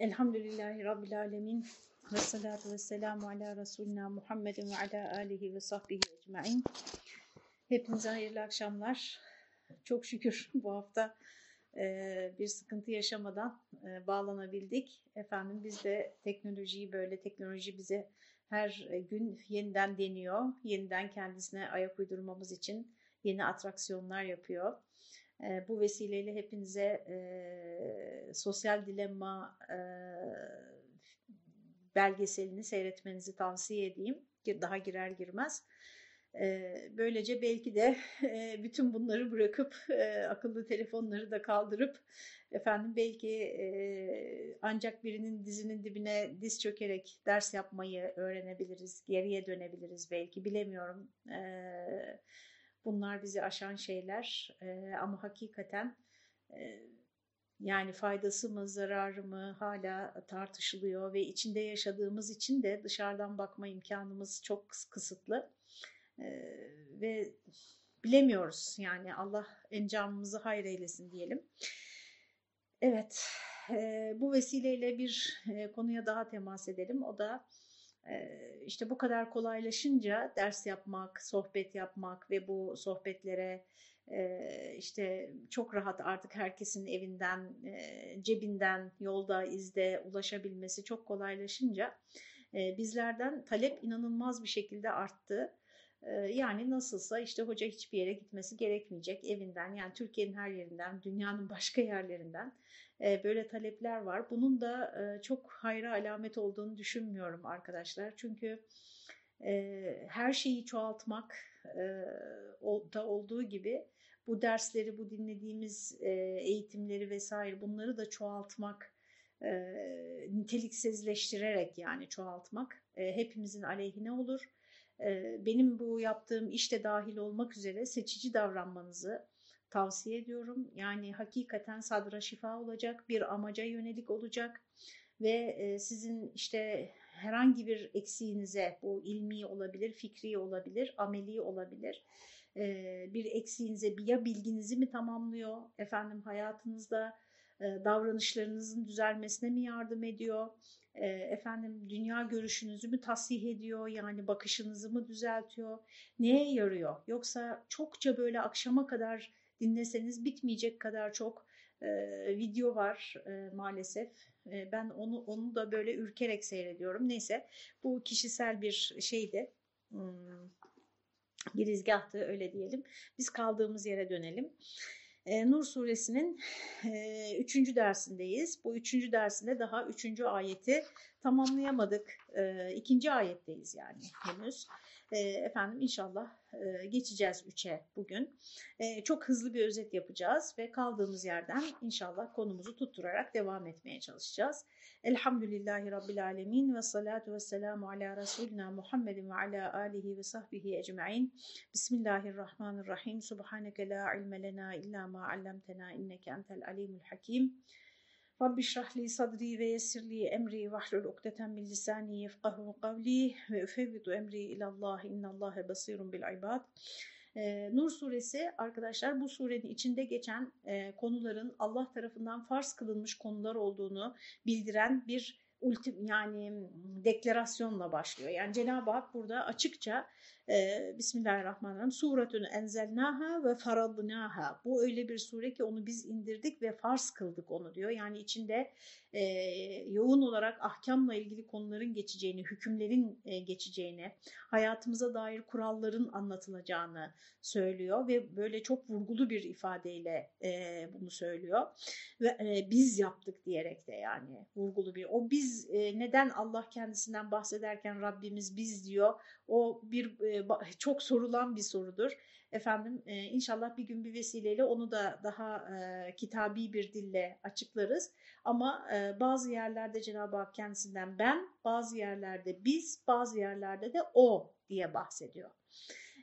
Elhamdülillahi Rabbil Alemin ve salatu ve selamu ala Resulina Muhammedin ve ala alihi ve sahbihi ecma'in. Hepinize hayırlı akşamlar. Çok şükür bu hafta e, bir sıkıntı yaşamadan e, bağlanabildik. Efendim biz de teknolojiyi böyle, teknoloji bize her gün yeniden deniyor. Yeniden kendisine ayak uydurmamız için yeni atraksiyonlar yapıyor. E, bu vesileyle hepinize e, sosyal dilemma e, belgeselini seyretmenizi tavsiye edeyim. Daha girer girmez. E, böylece belki de e, bütün bunları bırakıp e, akıllı telefonları da kaldırıp efendim belki e, ancak birinin dizinin dibine diz çökerek ders yapmayı öğrenebiliriz, geriye dönebiliriz belki bilemiyorum. Evet Bunlar bizi aşan şeyler e, ama hakikaten e, yani faydası mı zararı mı hala tartışılıyor ve içinde yaşadığımız için de dışarıdan bakma imkanımız çok kısıtlı e, ve bilemiyoruz yani Allah encamımızı hayır eylesin diyelim. Evet bu vesileyle bir konuya daha temas edelim o da işte bu kadar kolaylaşınca ders yapmak, sohbet yapmak ve bu sohbetlere işte çok rahat artık herkesin evinden, cebinden, yolda, izde ulaşabilmesi çok kolaylaşınca bizlerden talep inanılmaz bir şekilde arttı. Yani nasılsa işte hoca hiçbir yere gitmesi gerekmeyecek evinden yani Türkiye'nin her yerinden, dünyanın başka yerlerinden böyle talepler var. Bunun da çok hayra alamet olduğunu düşünmüyorum arkadaşlar. Çünkü her şeyi çoğaltmak da olduğu gibi bu dersleri, bu dinlediğimiz eğitimleri vesaire bunları da çoğaltmak, niteliksizleştirerek yani çoğaltmak hepimizin aleyhine olur. Benim bu yaptığım işte dahil olmak üzere seçici davranmanızı, tavsiye ediyorum. Yani hakikaten sadra şifa olacak, bir amaca yönelik olacak ve e, sizin işte herhangi bir eksiğinize bu ilmi olabilir, fikri olabilir, ameli olabilir. E, bir eksiğinize ya bilginizi mi tamamlıyor, efendim hayatınızda davranışlarınızın düzelmesine mi yardım ediyor, efendim dünya görüşünüzü mü tasih ediyor yani bakışınızı mı düzeltiyor neye yarıyor yoksa çokça böyle akşama kadar dinleseniz bitmeyecek kadar çok e, video var e, maalesef. E, ben onu onu da böyle ürkerek seyrediyorum. Neyse bu kişisel bir şeydi. Hmm, girizgahtı öyle diyelim. Biz kaldığımız yere dönelim. E, Nur suresinin e, üçüncü dersindeyiz. Bu üçüncü dersinde daha üçüncü ayeti tamamlayamadık. E, ikinci ayetteyiz yani henüz. E, efendim inşallah e, geçeceğiz 3'e bugün. E, çok hızlı bir özet yapacağız ve kaldığımız yerden inşallah konumuzu tutturarak devam etmeye çalışacağız. Elhamdülillahi Rabbil Alemin ve salatu ve selamu ala Resulina Muhammedin ve ala alihi ve sahbihi ecma'in. Bismillahirrahmanirrahim. Subhaneke la ilme lena illa ma allamtena inneke entel alimul hakim. Rabbi şrahli sadri ve yessirli emri vahlul ukdeten min lisani yefkahu kavli ve üfevvidu emri ilallah innallâhe basirun bil ibad. Ee, Nur suresi arkadaşlar bu surenin içinde geçen e, konuların Allah tarafından farz kılınmış konular olduğunu bildiren bir ultim yani deklarasyonla başlıyor. Yani Cenab-ı Hak burada açıkça e, Bismillahirrahmanirrahim. Suretün enzelnaha ve faradnaha bu öyle bir sure ki onu biz indirdik ve farz kıldık onu diyor. Yani içinde e, yoğun olarak ahkamla ilgili konuların geçeceğini, hükümlerin e, geçeceğini, hayatımıza dair kuralların anlatılacağını söylüyor ve böyle çok vurgulu bir ifadeyle e, bunu söylüyor. Ve e, biz yaptık diyerek de yani vurgulu bir. O biz e, neden Allah kendisinden bahsederken Rabbimiz biz diyor o bir e, çok sorulan bir sorudur. Efendim e, inşallah bir gün bir vesileyle onu da daha e, kitabi bir dille açıklarız. Ama e, bazı yerlerde Cenab-ı Hak kendisinden ben, bazı yerlerde biz, bazı yerlerde de o diye bahsediyor.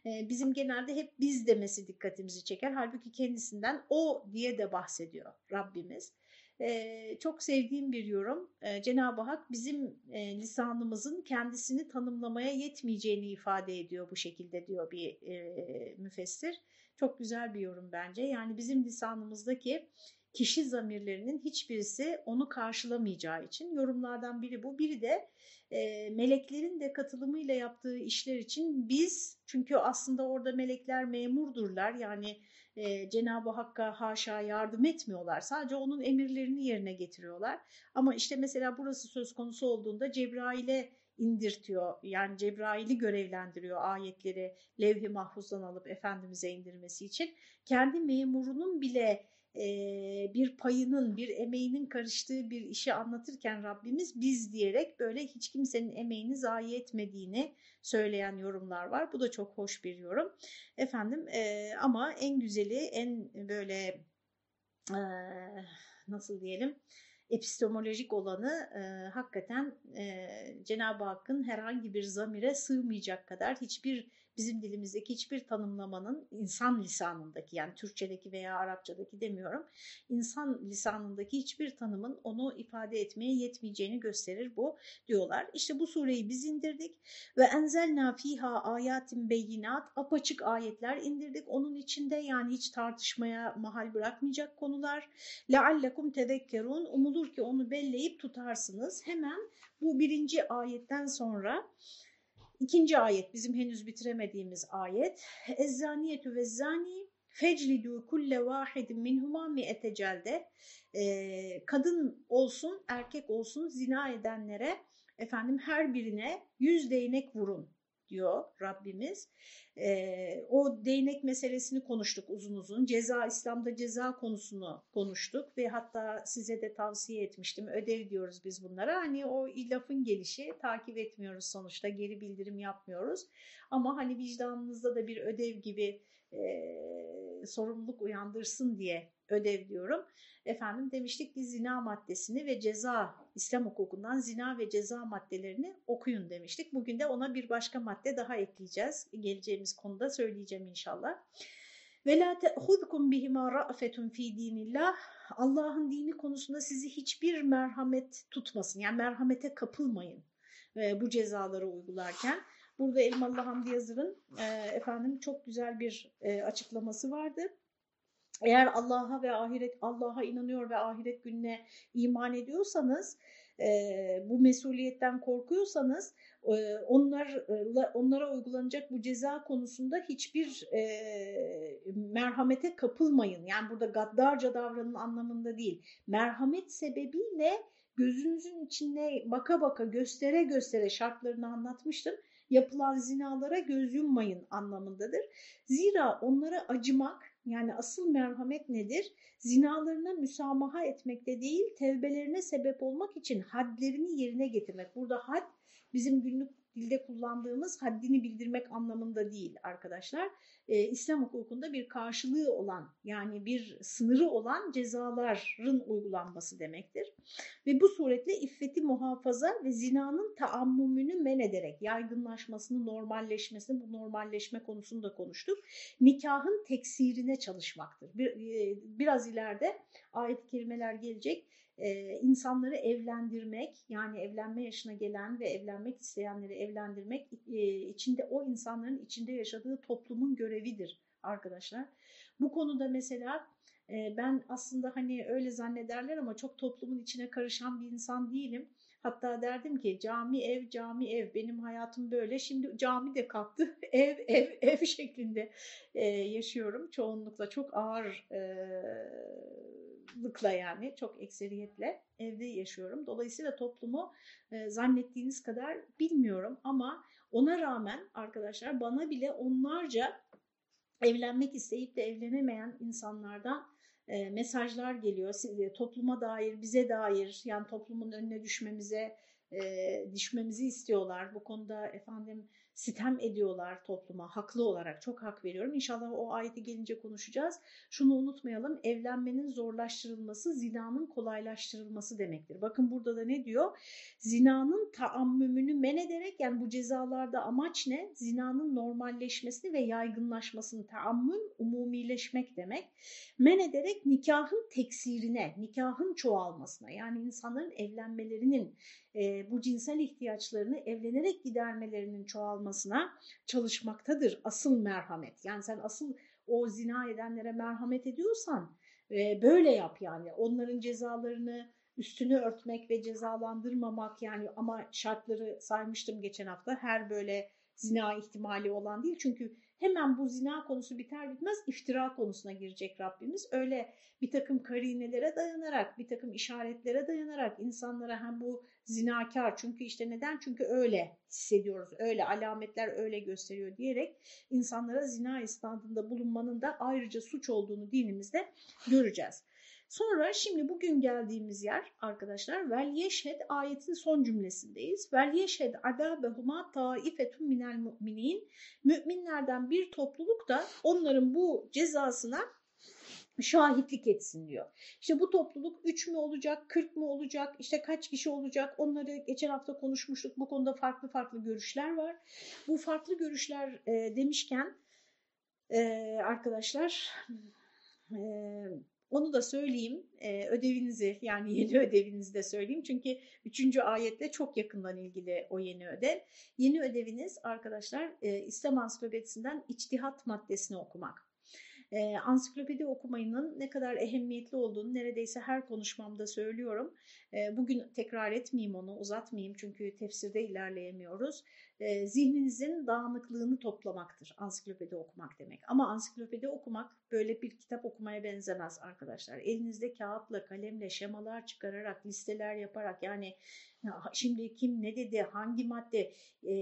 E, bizim genelde hep biz demesi dikkatimizi çeker. Halbuki kendisinden o diye de bahsediyor Rabbimiz. E, çok sevdiğim bir yorum. E, Cenab-ı Hak bizim e, lisanımızın kendisini tanımlamaya yetmeyeceğini ifade ediyor bu şekilde diyor bir e, müfessir. Çok güzel bir yorum bence. Yani bizim lisanımızdaki kişi zamirlerinin hiçbirisi onu karşılamayacağı için yorumlardan biri bu. Biri de e, meleklerin de katılımıyla yaptığı işler için biz çünkü aslında orada melekler memurdurlar. Yani e, Cenab-ı Hakk'a haşa yardım etmiyorlar. Sadece onun emirlerini yerine getiriyorlar. Ama işte mesela burası söz konusu olduğunda Cebrail'e indirtiyor. Yani Cebrail'i görevlendiriyor ayetleri levh-i mahfuzdan alıp Efendimiz'e indirmesi için. Kendi memurunun bile bir payının, bir emeğinin karıştığı bir işi anlatırken Rabbimiz biz diyerek böyle hiç kimsenin emeğini zayi etmediğini söyleyen yorumlar var. Bu da çok hoş bir yorum. Efendim ama en güzeli, en böyle nasıl diyelim epistemolojik olanı e, hakikaten e, Cenab-ı Hakk'ın herhangi bir zamire sığmayacak kadar hiçbir bizim dilimizdeki hiçbir tanımlamanın insan lisanındaki yani Türkçedeki veya Arapçadaki demiyorum insan lisanındaki hiçbir tanımın onu ifade etmeye yetmeyeceğini gösterir bu diyorlar. İşte bu sureyi biz indirdik ve enzelna fiha ayatin beyinat apaçık ayetler indirdik. Onun içinde yani hiç tartışmaya mahal bırakmayacak konular. Leallekum tezekkerun umulur ki onu belleyip tutarsınız. Hemen bu birinci ayetten sonra İkinci ayet bizim henüz bitiremediğimiz ayet. Ezzaniyetü ve zani feclidu kulle vahidin minhuma mi'ete celde. Ee, kadın olsun erkek olsun zina edenlere efendim her birine yüz değnek vurun diyor Rabbimiz. E, o değnek meselesini konuştuk uzun uzun. Ceza, İslam'da ceza konusunu konuştuk ve hatta size de tavsiye etmiştim. Ödev diyoruz biz bunlara. Hani o lafın gelişi takip etmiyoruz sonuçta. Geri bildirim yapmıyoruz. Ama hani vicdanınızda da bir ödev gibi e, sorumluluk uyandırsın diye ödev diyorum. Efendim demiştik ki zina maddesini ve ceza, İslam hukukundan zina ve ceza maddelerini okuyun demiştik. Bugün de ona bir başka madde daha ekleyeceğiz. Geleceğimiz konuda söyleyeceğim inşallah. Ve la te'hudkum bihima ra'fetun fi dinillah. Allah'ın dini konusunda sizi hiçbir merhamet tutmasın. Yani merhamete kapılmayın e, bu cezaları uygularken. Burada Elmalı Hamdi Yazır'ın e, efendim çok güzel bir e, açıklaması vardı. Eğer Allah'a ve ahiret Allah'a inanıyor ve ahiret gününe iman ediyorsanız e, bu mesuliyetten korkuyorsanız e, onlar onlara uygulanacak bu ceza konusunda hiçbir e, merhamete kapılmayın. Yani burada gaddarca davranın anlamında değil. Merhamet sebebiyle gözünüzün içine baka baka göstere göstere şartlarını anlatmıştım yapılan zinalara göz yummayın anlamındadır. Zira onlara acımak yani asıl merhamet nedir? Zinalarına müsamaha etmekte değil, tevbelerine sebep olmak için hadlerini yerine getirmek. Burada had bizim günlük dilde kullandığımız haddini bildirmek anlamında değil arkadaşlar. Ee, İslam hukukunda bir karşılığı olan yani bir sınırı olan cezaların uygulanması demektir. Ve bu suretle iffeti muhafaza ve zinanın taammümünü men ederek yaygınlaşmasını, normalleşmesini, bu normalleşme konusunu da konuştuk. Nikahın teksirine çalışmaktır. Bir, e, biraz ileride ayet-i kerimeler gelecek e, insanları evlendirmek yani evlenme yaşına gelen ve evlenmek isteyenleri evlendirmek e, içinde o insanların içinde yaşadığı toplumun görevidir arkadaşlar. Bu konuda mesela e, ben aslında hani öyle zannederler ama çok toplumun içine karışan bir insan değilim. Hatta derdim ki cami ev cami ev benim hayatım böyle. Şimdi cami de kalktı ev ev ev şeklinde e, yaşıyorum çoğunlukla çok ağır sıklıkla yani çok ekseriyetle evde yaşıyorum. Dolayısıyla toplumu e, zannettiğiniz kadar bilmiyorum ama ona rağmen arkadaşlar bana bile onlarca evlenmek isteyip de evlenemeyen insanlardan e, mesajlar geliyor. E, topluma dair, bize dair yani toplumun önüne düşmemize e, düşmemizi istiyorlar. Bu konuda efendim sitem ediyorlar topluma haklı olarak çok hak veriyorum. İnşallah o ayete gelince konuşacağız. Şunu unutmayalım evlenmenin zorlaştırılması zinanın kolaylaştırılması demektir. Bakın burada da ne diyor? Zinanın taammümünü men ederek yani bu cezalarda amaç ne? Zinanın normalleşmesini ve yaygınlaşmasını taammüm umumileşmek demek. Men ederek nikahın teksirine, nikahın çoğalmasına yani insanların evlenmelerinin bu cinsel ihtiyaçlarını evlenerek gidermelerinin çoğalmasına çalışmaktadır asıl merhamet. Yani sen asıl o zina edenlere merhamet ediyorsan E, böyle yap yani onların cezalarını üstünü örtmek ve cezalandırmamak yani ama şartları saymıştım geçen hafta her böyle zina ihtimali olan değil. Çünkü hemen bu zina konusu biter bitmez iftira konusuna girecek Rabbimiz. Öyle bir takım karinelere dayanarak, bir takım işaretlere dayanarak insanlara hem bu zinakar çünkü işte neden? Çünkü öyle hissediyoruz, öyle alametler öyle gösteriyor diyerek insanlara zina istandında bulunmanın da ayrıca suç olduğunu dinimizde göreceğiz. Sonra şimdi bugün geldiğimiz yer arkadaşlar vel yeşhed ayetin son cümlesindeyiz. Vel yeşhed adabehuma taifetun minel mu'minin. Müminlerden bir topluluk da onların bu cezasına şahitlik etsin diyor. İşte bu topluluk 3 mü olacak, 40 mı olacak, işte kaç kişi olacak onları geçen hafta konuşmuştuk. Bu konuda farklı farklı görüşler var. Bu farklı görüşler e, demişken e, arkadaşlar e, onu da söyleyeyim, e, ödevinizi yani yeni ödevinizi de söyleyeyim. Çünkü üçüncü ayetle çok yakından ilgili o yeni ödev. Yeni ödeviniz arkadaşlar e, İslam Ansiklopedisinden içtihat maddesini okumak. E, ansiklopedi okumayının ne kadar ehemmiyetli olduğunu neredeyse her konuşmamda söylüyorum. E, bugün tekrar etmeyeyim onu, uzatmayayım çünkü tefsirde ilerleyemiyoruz. E, zihninizin dağınıklığını toplamaktır ansiklopedi okumak demek. Ama ansiklopedi okumak böyle bir kitap okumaya benzemez arkadaşlar. Elinizde kağıtla, kalemle, şemalar çıkararak, listeler yaparak yani şimdi kim ne dedi, hangi madde e,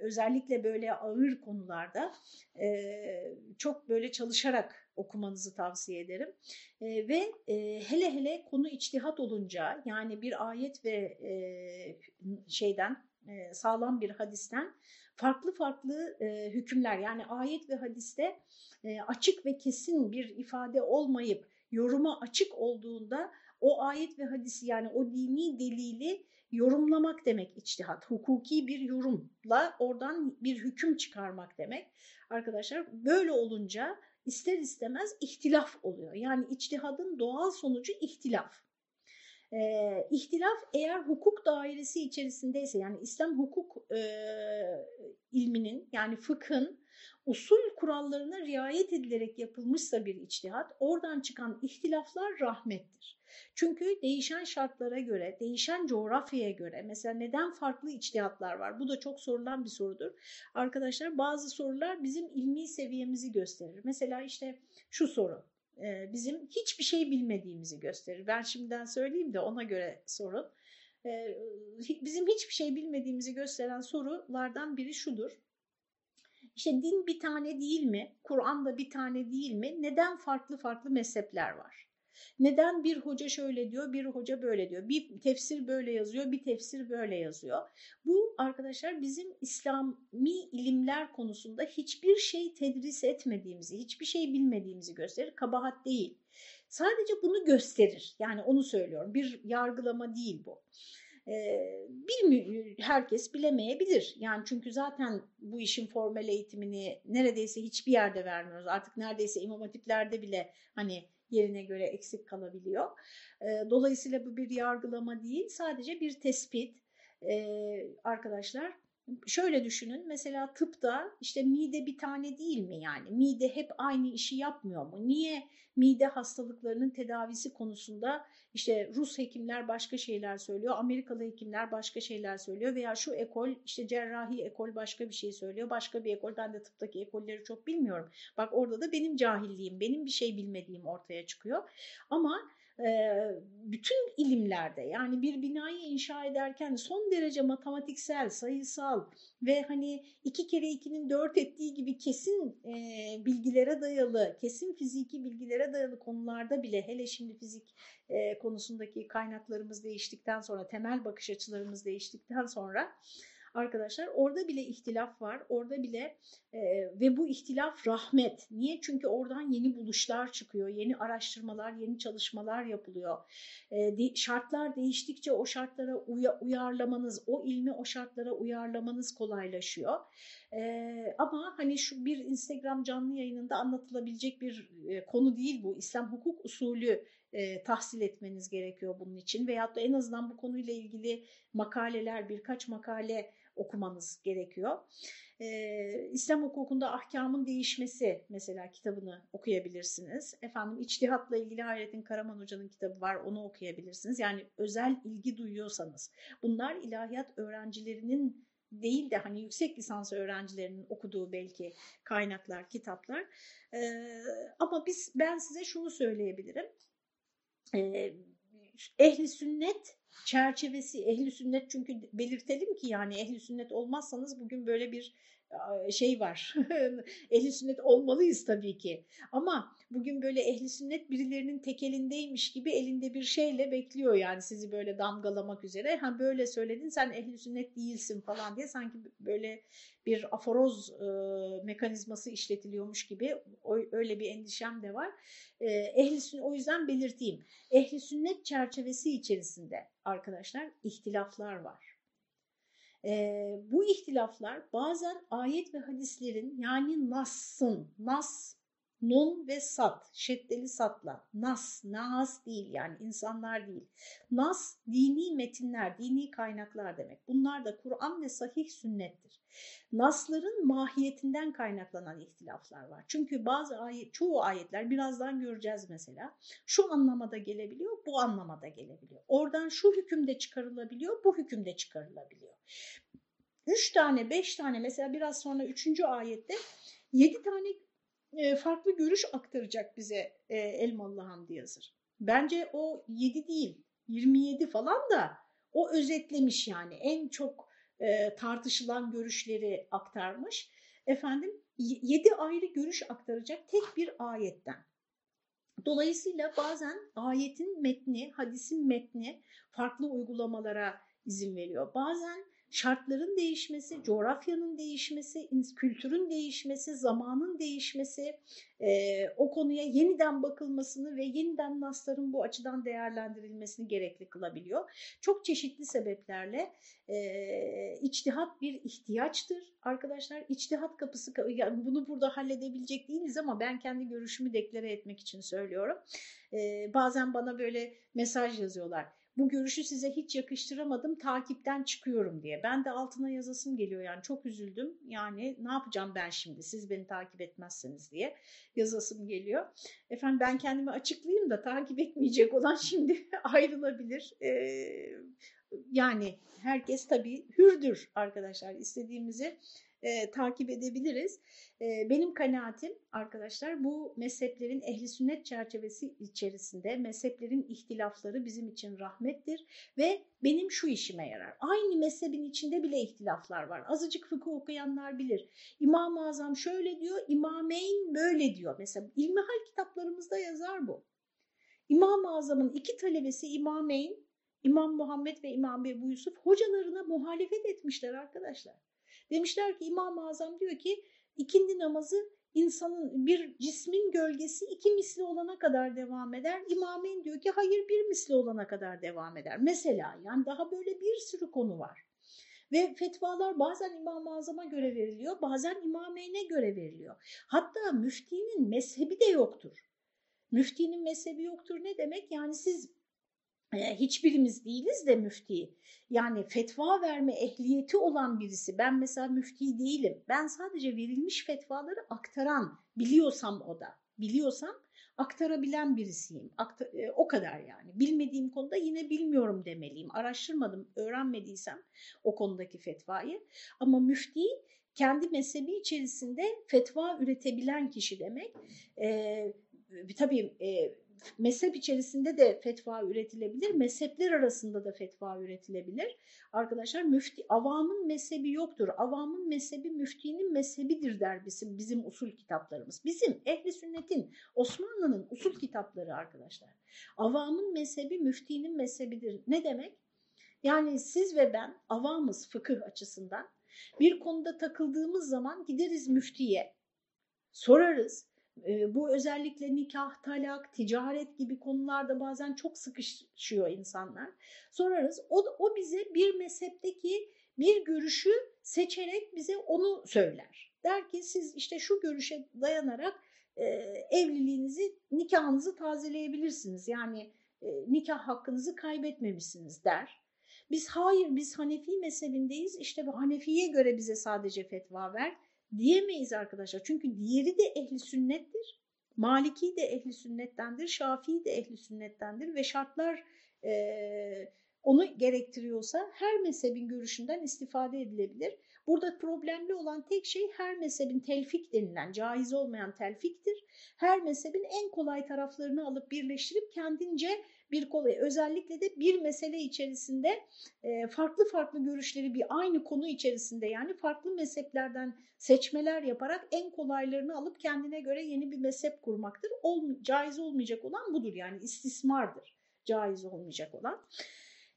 özellikle böyle ağır konularda e, çok böyle çalışarak okumanızı tavsiye ederim. E, ve e, hele hele konu içtihat olunca yani bir ayet ve e, şeyden e, sağlam bir hadisten farklı farklı e, hükümler yani ayet ve hadiste e, açık ve kesin bir ifade olmayıp yoruma açık olduğunda o ayet ve hadisi yani o dini delili yorumlamak demek içtihat. Hukuki bir yorumla oradan bir hüküm çıkarmak demek. Arkadaşlar böyle olunca ister istemez ihtilaf oluyor. Yani içtihadın doğal sonucu ihtilaf. E, ihtilaf eğer hukuk dairesi içerisindeyse yani İslam hukuk e, ilminin yani fıkhın usul kurallarına riayet edilerek yapılmışsa bir içtihat oradan çıkan ihtilaflar rahmettir. Çünkü değişen şartlara göre, değişen coğrafyaya göre mesela neden farklı içtihatlar var? Bu da çok sorulan bir sorudur. Arkadaşlar bazı sorular bizim ilmi seviyemizi gösterir. Mesela işte şu soru bizim hiçbir şey bilmediğimizi gösterir. Ben şimdiden söyleyeyim de ona göre sorun. Bizim hiçbir şey bilmediğimizi gösteren sorulardan biri şudur. İşte din bir tane değil mi? Kur'an da bir tane değil mi? Neden farklı farklı mezhepler var? Neden bir hoca şöyle diyor, bir hoca böyle diyor. Bir tefsir böyle yazıyor, bir tefsir böyle yazıyor. Bu arkadaşlar bizim İslami ilimler konusunda hiçbir şey tedris etmediğimizi, hiçbir şey bilmediğimizi gösterir. Kabahat değil. Sadece bunu gösterir. Yani onu söylüyorum. Bir yargılama değil bu. Ee, bilmiyor, herkes bilemeyebilir. Yani çünkü zaten bu işin formal eğitimini neredeyse hiçbir yerde vermiyoruz. Artık neredeyse imam hatiplerde bile hani yerine göre eksik kalabiliyor. Dolayısıyla bu bir yargılama değil sadece bir tespit arkadaşlar. Şöyle düşünün mesela tıpta işte mide bir tane değil mi yani mide hep aynı işi yapmıyor mu? Niye mide hastalıklarının tedavisi konusunda işte Rus hekimler başka şeyler söylüyor, Amerikalı hekimler başka şeyler söylüyor veya şu ekol işte cerrahi ekol başka bir şey söylüyor, başka bir ekol ben de tıptaki ekolleri çok bilmiyorum. Bak orada da benim cahilliğim, benim bir şey bilmediğim ortaya çıkıyor. Ama bütün ilimlerde yani bir binayı inşa ederken son derece matematiksel, sayısal ve hani iki kere ikinin dört ettiği gibi kesin bilgilere dayalı, kesin fiziki bilgilere dayalı konularda bile hele şimdi fizik konusundaki kaynaklarımız değiştikten sonra, temel bakış açılarımız değiştikten sonra arkadaşlar orada bile ihtilaf var. Orada bile e, ve bu ihtilaf rahmet. Niye? Çünkü oradan yeni buluşlar çıkıyor, yeni araştırmalar, yeni çalışmalar yapılıyor. E, de, şartlar değiştikçe o şartlara uya, uyarlamanız, o ilmi o şartlara uyarlamanız kolaylaşıyor. E, ama hani şu bir Instagram canlı yayınında anlatılabilecek bir e, konu değil bu. İslam hukuk usulü e, tahsil etmeniz gerekiyor bunun için veyahut da en azından bu konuyla ilgili makaleler birkaç makale okumanız gerekiyor. Ee, İslam hukukunda ahkamın değişmesi mesela kitabını okuyabilirsiniz. Efendim içtihatla ilgili Hayrettin Karaman Hoca'nın kitabı var onu okuyabilirsiniz. Yani özel ilgi duyuyorsanız bunlar ilahiyat öğrencilerinin değil de hani yüksek lisans öğrencilerinin okuduğu belki kaynaklar, kitaplar. Ee, ama biz ben size şunu söyleyebilirim. Ee, ehli sünnet çerçevesi ehli sünnet çünkü belirtelim ki yani ehli sünnet olmazsanız bugün böyle bir şey var. ehli sünnet olmalıyız tabii ki. Ama bugün böyle ehli sünnet birilerinin tekelindeymiş gibi elinde bir şeyle bekliyor yani sizi böyle damgalamak üzere. Ha böyle söyledin sen ehli sünnet değilsin falan diye sanki böyle bir aforoz e, mekanizması işletiliyormuş gibi o, öyle bir endişem de var. E, ehli sünnet o yüzden belirteyim. Ehli sünnet çerçevesi içerisinde arkadaşlar ihtilaflar var. E, bu ihtilaflar bazen ayet ve hadislerin yani Nas'ın, Nas, Nun ve Sat, şeddeli satla, Nas, Nas değil yani insanlar değil. Nas, dini metinler, dini kaynaklar demek. Bunlar da Kur'an ve sahih sünnettir. Nasların mahiyetinden kaynaklanan ihtilaflar var. Çünkü bazı ayet, çoğu ayetler birazdan göreceğiz mesela. Şu anlamada gelebiliyor, bu anlamada gelebiliyor. Oradan şu hükümde çıkarılabiliyor, bu hükümde çıkarılabiliyor. Üç tane, beş tane mesela biraz sonra üçüncü ayette yedi tane e, farklı görüş aktaracak bize e, Elmalı Hamdi Yazır. Bence o yedi değil, 27 falan da o özetlemiş yani en çok e, tartışılan görüşleri aktarmış. Efendim yedi ayrı görüş aktaracak tek bir ayetten. Dolayısıyla bazen ayetin metni, hadisin metni farklı uygulamalara izin veriyor. Bazen şartların değişmesi, coğrafyanın değişmesi, kültürün değişmesi, zamanın değişmesi, e, o konuya yeniden bakılmasını ve yeniden nasların bu açıdan değerlendirilmesini gerekli kılabiliyor. Çok çeşitli sebeplerle e, içtihat bir ihtiyaçtır arkadaşlar. İçtihat kapısı, yani bunu burada halledebilecek değiliz ama ben kendi görüşümü deklare etmek için söylüyorum. E, bazen bana böyle mesaj yazıyorlar bu görüşü size hiç yakıştıramadım takipten çıkıyorum diye. Ben de altına yazasım geliyor yani çok üzüldüm. Yani ne yapacağım ben şimdi siz beni takip etmezseniz diye yazasım geliyor. Efendim ben kendimi açıklayayım da takip etmeyecek olan şimdi ayrılabilir. Ee, yani herkes tabii hürdür arkadaşlar istediğimizi e, takip edebiliriz. E, benim kanaatim arkadaşlar bu mezheplerin ehli sünnet çerçevesi içerisinde mezheplerin ihtilafları bizim için rahmettir ve benim şu işime yarar. Aynı mezhebin içinde bile ihtilaflar var. Azıcık fıkıh okuyanlar bilir. İmam-ı Azam şöyle diyor, İmameyn böyle diyor. Mesela ilmihal kitaplarımızda yazar bu. İmam-ı Azam'ın iki talebesi İmameyn, İmam Muhammed ve İmam Ebu Yusuf hocalarına muhalefet etmişler arkadaşlar. Demişler ki İmam-ı Azam diyor ki ikindi namazı insanın bir cismin gölgesi iki misli olana kadar devam eder. İmameyn diyor ki hayır bir misli olana kadar devam eder. Mesela yani daha böyle bir sürü konu var. Ve fetvalar bazen İmam-ı Azam'a göre veriliyor, bazen İmameyn'e göre veriliyor. Hatta müftinin mezhebi de yoktur. Müftinin mezhebi yoktur ne demek? Yani siz hiçbirimiz değiliz de müfti. Yani fetva verme ehliyeti olan birisi. Ben mesela müfti değilim. Ben sadece verilmiş fetvaları aktaran, biliyorsam o da. Biliyorsam aktarabilen birisiyim. Aktar, o kadar yani. Bilmediğim konuda yine bilmiyorum demeliyim. Araştırmadım, öğrenmediysem o konudaki fetvayı. Ama müfti kendi mezhebi içerisinde fetva üretebilen kişi demek. Ee, tabii e, mezhep içerisinde de fetva üretilebilir, mezhepler arasında da fetva üretilebilir. Arkadaşlar müfti, avamın mezhebi yoktur. Avamın mezhebi müftinin mezhebidir der bizim, bizim usul kitaplarımız. Bizim ehli sünnetin, Osmanlı'nın usul kitapları arkadaşlar. Avamın mezhebi müftinin mezhebidir. Ne demek? Yani siz ve ben avamız fıkıh açısından bir konuda takıldığımız zaman gideriz müftiye, sorarız bu özellikle nikah, talak, ticaret gibi konularda bazen çok sıkışıyor insanlar. Sorarız. O, o bize bir mezhepteki bir görüşü seçerek bize onu söyler. Der ki siz işte şu görüşe dayanarak e, evliliğinizi, nikahınızı tazeleyebilirsiniz. Yani e, nikah hakkınızı kaybetmemişsiniz der. Biz hayır biz Hanefi mezhebindeyiz işte bu Hanefi'ye göre bize sadece fetva ver diyemeyiz arkadaşlar. Çünkü diğeri de ehli sünnettir. Maliki de ehli sünnettendir, Şafii de ehli sünnettendir ve şartlar e, onu gerektiriyorsa her mezhebin görüşünden istifade edilebilir. Burada problemli olan tek şey her mezhebin telfik denilen, caiz olmayan telfiktir. Her mezhebin en kolay taraflarını alıp birleştirip kendince bir kolay, özellikle de bir mesele içerisinde e, farklı farklı görüşleri bir aynı konu içerisinde yani farklı mezheplerden seçmeler yaparak en kolaylarını alıp kendine göre yeni bir mezhep kurmaktır. Ol, caiz olmayacak olan budur yani istismardır caiz olmayacak olan.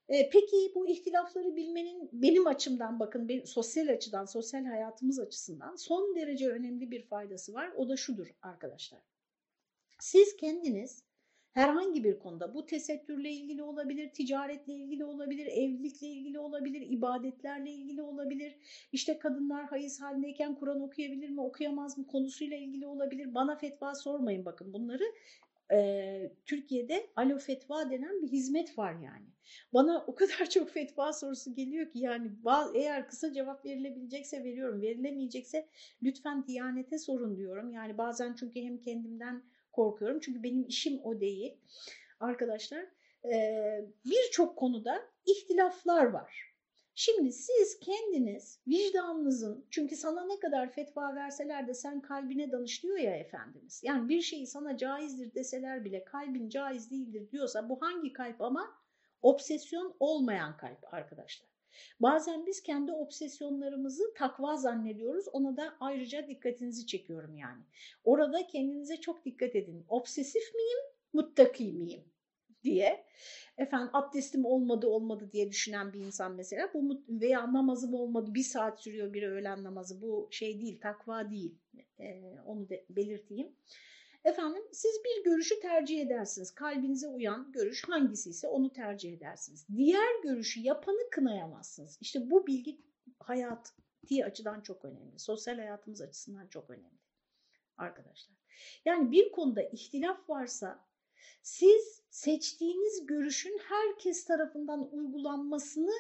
E, peki bu ihtilafları bilmenin benim açımdan bakın benim, sosyal açıdan, sosyal hayatımız açısından son derece önemli bir faydası var. O da şudur arkadaşlar. Siz kendiniz herhangi bir konuda bu tesettürle ilgili olabilir, ticaretle ilgili olabilir, evlilikle ilgili olabilir, ibadetlerle ilgili olabilir. İşte kadınlar hayız halindeyken Kur'an okuyabilir mi, okuyamaz mı konusuyla ilgili olabilir. Bana fetva sormayın bakın bunları. Türkiye'de alo fetva denen bir hizmet var yani. Bana o kadar çok fetva sorusu geliyor ki yani eğer kısa cevap verilebilecekse veriyorum, verilemeyecekse lütfen Diyanete sorun diyorum. Yani bazen çünkü hem kendimden korkuyorum çünkü benim işim o değil. Arkadaşlar birçok konuda ihtilaflar var. Şimdi siz kendiniz vicdanınızın çünkü sana ne kadar fetva verseler de sen kalbine danış diyor ya Efendimiz. Yani bir şeyi sana caizdir deseler bile kalbin caiz değildir diyorsa bu hangi kalp ama? Obsesyon olmayan kalp arkadaşlar. Bazen biz kendi obsesyonlarımızı takva zannediyoruz. Ona da ayrıca dikkatinizi çekiyorum yani. Orada kendinize çok dikkat edin. Obsesif miyim, muttaki miyim diye. Efendim abdestim olmadı olmadı diye düşünen bir insan mesela bu veya namazım olmadı bir saat sürüyor bir öğlen namazı bu şey değil takva değil ee, onu da belirteyim. Efendim siz bir görüşü tercih edersiniz. Kalbinize uyan görüş hangisi ise onu tercih edersiniz. Diğer görüşü yapanı kınayamazsınız. İşte bu bilgi hayati açıdan çok önemli. Sosyal hayatımız açısından çok önemli arkadaşlar. Yani bir konuda ihtilaf varsa siz seçtiğiniz görüşün herkes tarafından uygulanmasını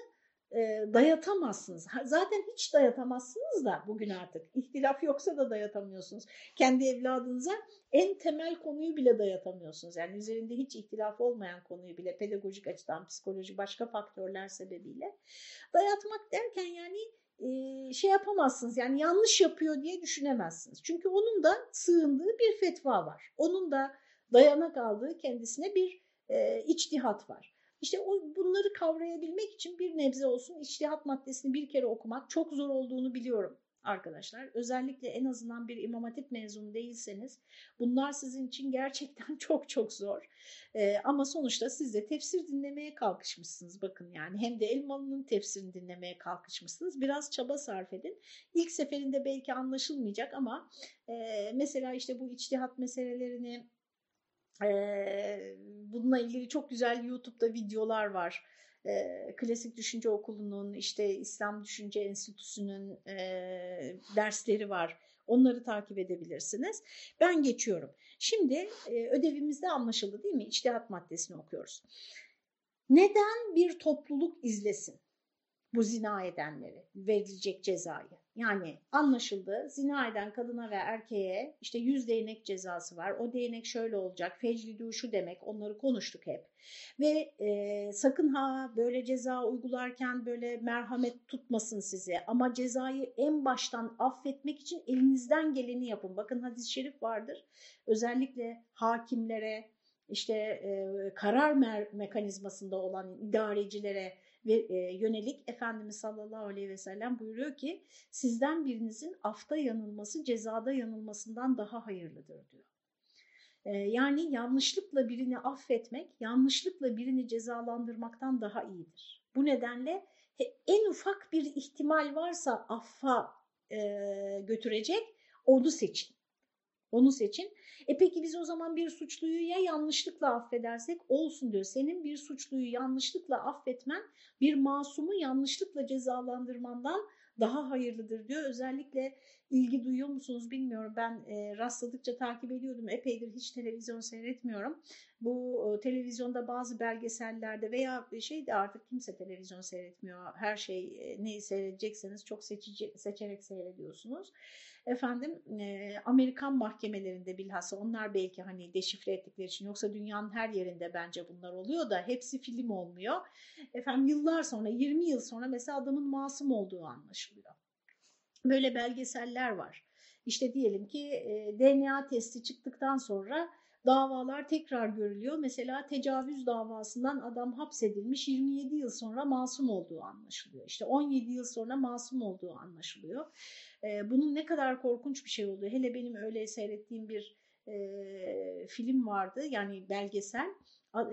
dayatamazsınız. Zaten hiç dayatamazsınız da bugün artık. İhtilaf yoksa da dayatamıyorsunuz. Kendi evladınıza en temel konuyu bile dayatamıyorsunuz. Yani üzerinde hiç ihtilaf olmayan konuyu bile pedagojik açıdan, psikoloji başka faktörler sebebiyle dayatmak derken yani şey yapamazsınız. Yani yanlış yapıyor diye düşünemezsiniz. Çünkü onun da sığındığı bir fetva var. Onun da dayanak aldığı kendisine bir e, içtihat var. İşte o, bunları kavrayabilmek için bir nebze olsun içtihat maddesini bir kere okumak çok zor olduğunu biliyorum arkadaşlar. Özellikle en azından bir imam hatip mezunu değilseniz bunlar sizin için gerçekten çok çok zor. Ee, ama sonuçta siz de tefsir dinlemeye kalkışmışsınız bakın yani hem de Elmalı'nın tefsirini dinlemeye kalkışmışsınız. Biraz çaba sarf edin. İlk seferinde belki anlaşılmayacak ama e, mesela işte bu içtihat meselelerini e, bununla ilgili çok güzel YouTube'da videolar var. E, Klasik Düşünce Okulu'nun, işte İslam Düşünce Enstitüsü'nün e, dersleri var. Onları takip edebilirsiniz. Ben geçiyorum. Şimdi e, ödevimizde anlaşıldı değil mi? İçtihat maddesini okuyoruz. Neden bir topluluk izlesin bu zina edenleri, verilecek cezayı? Yani anlaşıldı zina eden kadına ve erkeğe işte yüz değnek cezası var. O değnek şöyle olacak. Feclidü şu demek onları konuştuk hep. Ve e, sakın ha böyle ceza uygularken böyle merhamet tutmasın size. Ama cezayı en baştan affetmek için elinizden geleni yapın. Bakın hadis-i şerif vardır. Özellikle hakimlere işte e, karar mekanizmasında olan idarecilere e, yönelik Efendimiz sallallahu aleyhi ve sellem buyuruyor ki sizden birinizin afta yanılması cezada yanılmasından daha hayırlıdır diyor. E, yani yanlışlıkla birini affetmek yanlışlıkla birini cezalandırmaktan daha iyidir. Bu nedenle en ufak bir ihtimal varsa affa e, götürecek onu seçin. Onu seçin. E peki biz o zaman bir suçluyu ya yanlışlıkla affedersek olsun diyor. Senin bir suçluyu yanlışlıkla affetmen bir masumu yanlışlıkla cezalandırmandan daha hayırlıdır diyor. Özellikle ilgi duyuyor musunuz bilmiyorum. Ben e, rastladıkça takip ediyordum. Epeydir hiç televizyon seyretmiyorum. Bu e, televizyonda bazı belgesellerde veya şey de artık kimse televizyon seyretmiyor. Her şey e, neyi seyredecekseniz çok seçici, seçerek seyrediyorsunuz efendim e, Amerikan mahkemelerinde bilhassa onlar belki hani deşifre ettikleri için yoksa dünyanın her yerinde bence bunlar oluyor da hepsi film olmuyor. Efendim yıllar sonra 20 yıl sonra mesela adamın masum olduğu anlaşılıyor. Böyle belgeseller var. İşte diyelim ki e, DNA testi çıktıktan sonra davalar tekrar görülüyor. Mesela tecavüz davasından adam hapsedilmiş 27 yıl sonra masum olduğu anlaşılıyor. İşte 17 yıl sonra masum olduğu anlaşılıyor. E, bunun ne kadar korkunç bir şey olduğu. Hele benim öyle seyrettiğim bir film vardı yani belgesel.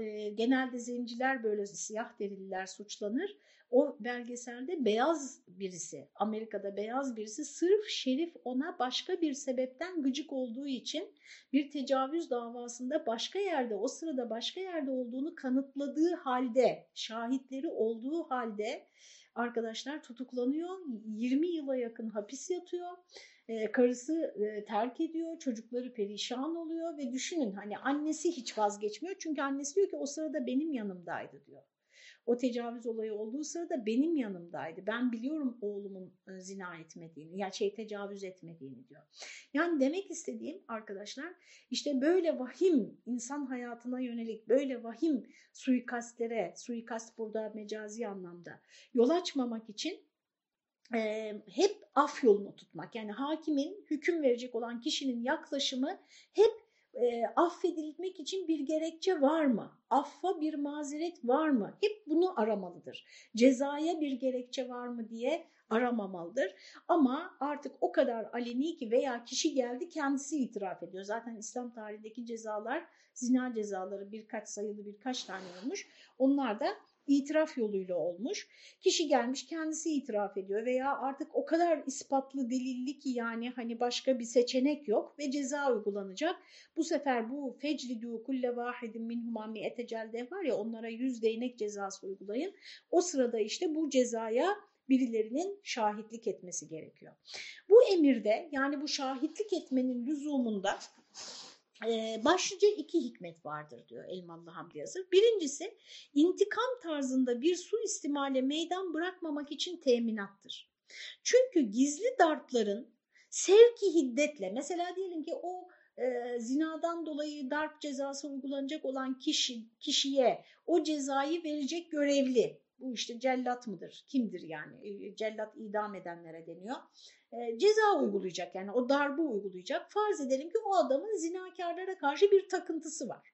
E, genelde zenciler böyle siyah derililer suçlanır o belgeselde beyaz birisi, Amerika'da beyaz birisi sırf Şerif ona başka bir sebepten gıcık olduğu için bir tecavüz davasında başka yerde, o sırada başka yerde olduğunu kanıtladığı halde, şahitleri olduğu halde arkadaşlar tutuklanıyor. 20 yıla yakın hapis yatıyor. Ee, karısı e, terk ediyor, çocukları perişan oluyor ve düşünün hani annesi hiç vazgeçmiyor. Çünkü annesi diyor ki o sırada benim yanımdaydı diyor. O tecavüz olayı olduğu sırada benim yanımdaydı. Ben biliyorum oğlumun e, zina etmediğini, ya şey tecavüz etmediğini diyor. Yani demek istediğim arkadaşlar işte böyle vahim insan hayatına yönelik böyle vahim suikastlere, suikast burada mecazi anlamda yol açmamak için e, hep af yolunu tutmak. Yani hakimin hüküm verecek olan kişinin yaklaşımı hep e, affedilmek için bir gerekçe var mı? Affa bir mazeret var mı? Hep bunu aramalıdır. Cezaya bir gerekçe var mı diye aramamalıdır. Ama artık o kadar aleni ki veya kişi geldi kendisi itiraf ediyor. Zaten İslam tarihindeki cezalar zina cezaları birkaç sayılı birkaç tane olmuş. Onlar da itiraf yoluyla olmuş. Kişi gelmiş kendisi itiraf ediyor veya artık o kadar ispatlı delilli ki yani hani başka bir seçenek yok ve ceza uygulanacak. Bu sefer bu fecridu kulle vahidin minhuma mi'ete celde var ya onlara yüz değnek cezası uygulayın. O sırada işte bu cezaya birilerinin şahitlik etmesi gerekiyor. Bu emirde yani bu şahitlik etmenin lüzumunda ee, başlıca iki hikmet vardır diyor Elmalı Hamdi Yazır. Birincisi intikam tarzında bir su istimale meydan bırakmamak için teminattır. Çünkü gizli darpların sevki hiddetle mesela diyelim ki o e, zinadan dolayı darp cezası uygulanacak olan kişi kişiye o cezayı verecek görevli bu işte cellat mıdır kimdir yani cellat idam edenlere deniyor e, ceza uygulayacak yani o darbe uygulayacak. Farz edelim ki o adamın zinakarlara karşı bir takıntısı var.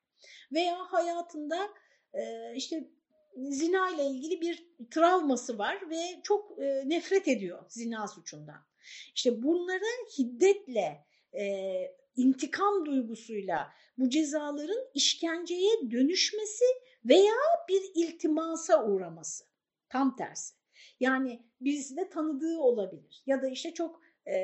Veya hayatında e, işte zina ile ilgili bir travması var ve çok e, nefret ediyor zina suçundan. İşte bunlara hiddetle, e, intikam duygusuyla bu cezaların işkenceye dönüşmesi veya bir iltimasa uğraması. Tam tersi. Yani birisi de tanıdığı olabilir ya da işte çok e,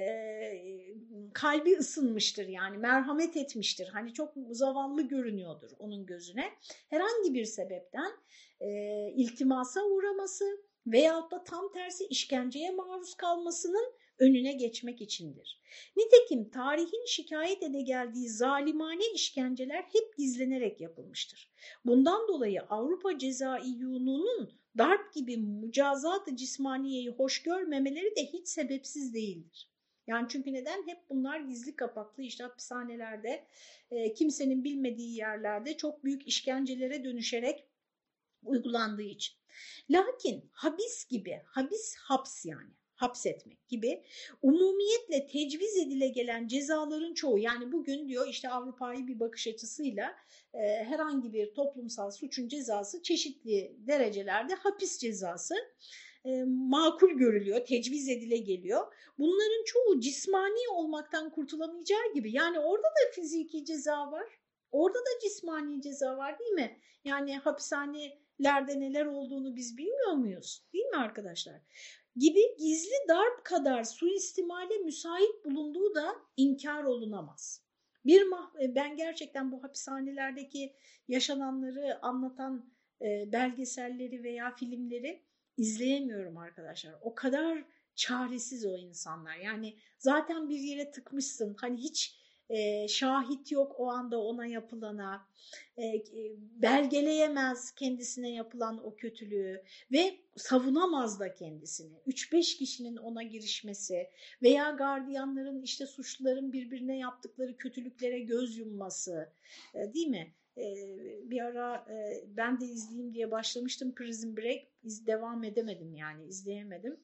kalbi ısınmıştır yani merhamet etmiştir. Hani çok zavallı görünüyordur onun gözüne. Herhangi bir sebepten e, iltimasa uğraması veyahut da tam tersi işkenceye maruz kalmasının önüne geçmek içindir. Nitekim tarihin şikayet ede geldiği zalimane işkenceler hep gizlenerek yapılmıştır. Bundan dolayı Avrupa Cezaiyyunu'nun darp gibi mücazat-ı cismaniyeyi hoş görmemeleri de hiç sebepsiz değildir. Yani çünkü neden? Hep bunlar gizli kapaklı işte hapishanelerde, e, kimsenin bilmediği yerlerde çok büyük işkencelere dönüşerek uygulandığı için. Lakin habis gibi, habis haps yani hapsetmek gibi umumiyetle tecviz edile gelen cezaların çoğu yani bugün diyor işte Avrupa'yı bir bakış açısıyla e, herhangi bir toplumsal suçun cezası çeşitli derecelerde hapis cezası e, makul görülüyor, tecviz edile geliyor. Bunların çoğu cismani olmaktan kurtulamayacağı gibi yani orada da fiziki ceza var, orada da cismani ceza var değil mi? Yani hapishanelerde neler olduğunu biz bilmiyor muyuz? Değil mi arkadaşlar? gibi gizli darp kadar suistimale müsait bulunduğu da inkar olunamaz. Bir e, ben gerçekten bu hapishanelerdeki yaşananları anlatan e, belgeselleri veya filmleri izleyemiyorum arkadaşlar. O kadar çaresiz o insanlar. Yani zaten bir yere tıkmışsın. Hani hiç e, şahit yok o anda ona yapılana, e, belgeleyemez kendisine yapılan o kötülüğü ve savunamaz da kendisini. 3-5 kişinin ona girişmesi veya gardiyanların işte suçluların birbirine yaptıkları kötülüklere göz yumması e, değil mi? Bir ara ben de izleyeyim diye başlamıştım Prison Break. Devam edemedim yani izleyemedim.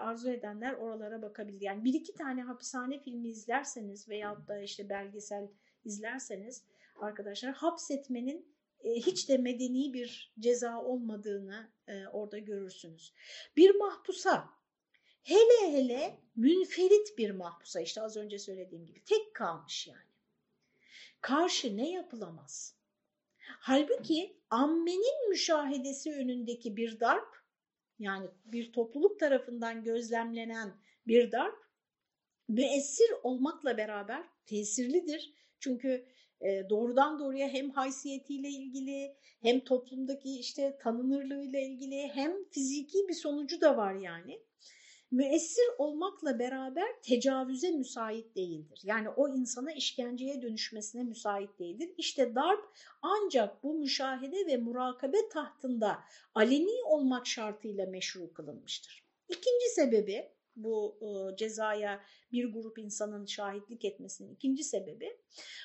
arzu edenler oralara bakabilir. Yani bir iki tane hapishane filmi izlerseniz veya da işte belgesel izlerseniz arkadaşlar hapsetmenin hiç de medeni bir ceza olmadığını orada görürsünüz. Bir mahpusa hele hele münferit bir mahpusa işte az önce söylediğim gibi tek kalmış yani. Karşı ne yapılamaz? Halbuki ammenin müşahedesi önündeki bir darp yani bir topluluk tarafından gözlemlenen bir darp müessir olmakla beraber tesirlidir. Çünkü e, doğrudan doğruya hem haysiyetiyle ilgili hem toplumdaki işte tanınırlığıyla ilgili hem fiziki bir sonucu da var yani müessir olmakla beraber tecavüze müsait değildir. Yani o insana işkenceye dönüşmesine müsait değildir. İşte darp ancak bu müşahede ve murakabe tahtında aleni olmak şartıyla meşru kılınmıştır. İkinci sebebi bu e, cezaya bir grup insanın şahitlik etmesinin ikinci sebebi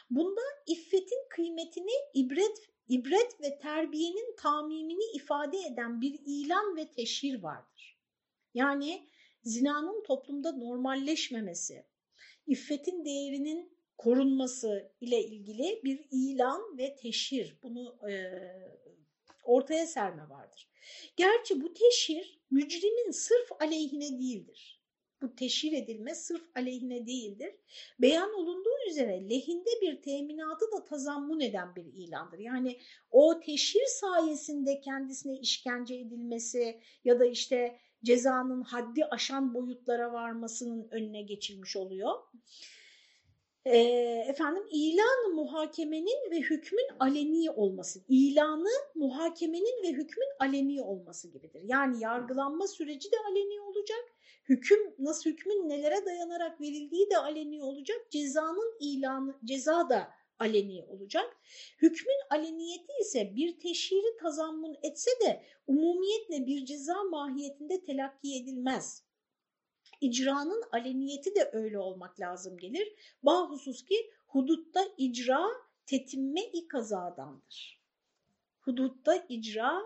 bunda iffetin kıymetini ibret ibret ve terbiyenin tamimini ifade eden bir ilan ve teşhir vardır. Yani zinanın toplumda normalleşmemesi, iffetin değerinin korunması ile ilgili bir ilan ve teşhir, bunu e, ortaya serme vardır. Gerçi bu teşhir mücrimin sırf aleyhine değildir. Bu teşhir edilme sırf aleyhine değildir. Beyan olunduğu üzere lehinde bir teminatı da tazammun eden bir ilandır. Yani o teşhir sayesinde kendisine işkence edilmesi ya da işte cezanın haddi aşan boyutlara varmasının önüne geçilmiş oluyor. E, efendim ilan muhakemenin ve hükmün aleni olması, ilanı muhakemenin ve hükmün aleni olması gibidir. Yani yargılanma süreci de aleni olacak, hüküm nasıl hükmün nelere dayanarak verildiği de aleni olacak, cezanın ilanı, ceza da aleni olacak. Hükmün aleniyeti ise bir teşhiri tazammun etse de umumiyetle bir ceza mahiyetinde telakki edilmez. İcranın aleniyeti de öyle olmak lazım gelir. Bahusus ki hudutta icra tetimme-i kazadandır. Hudutta icra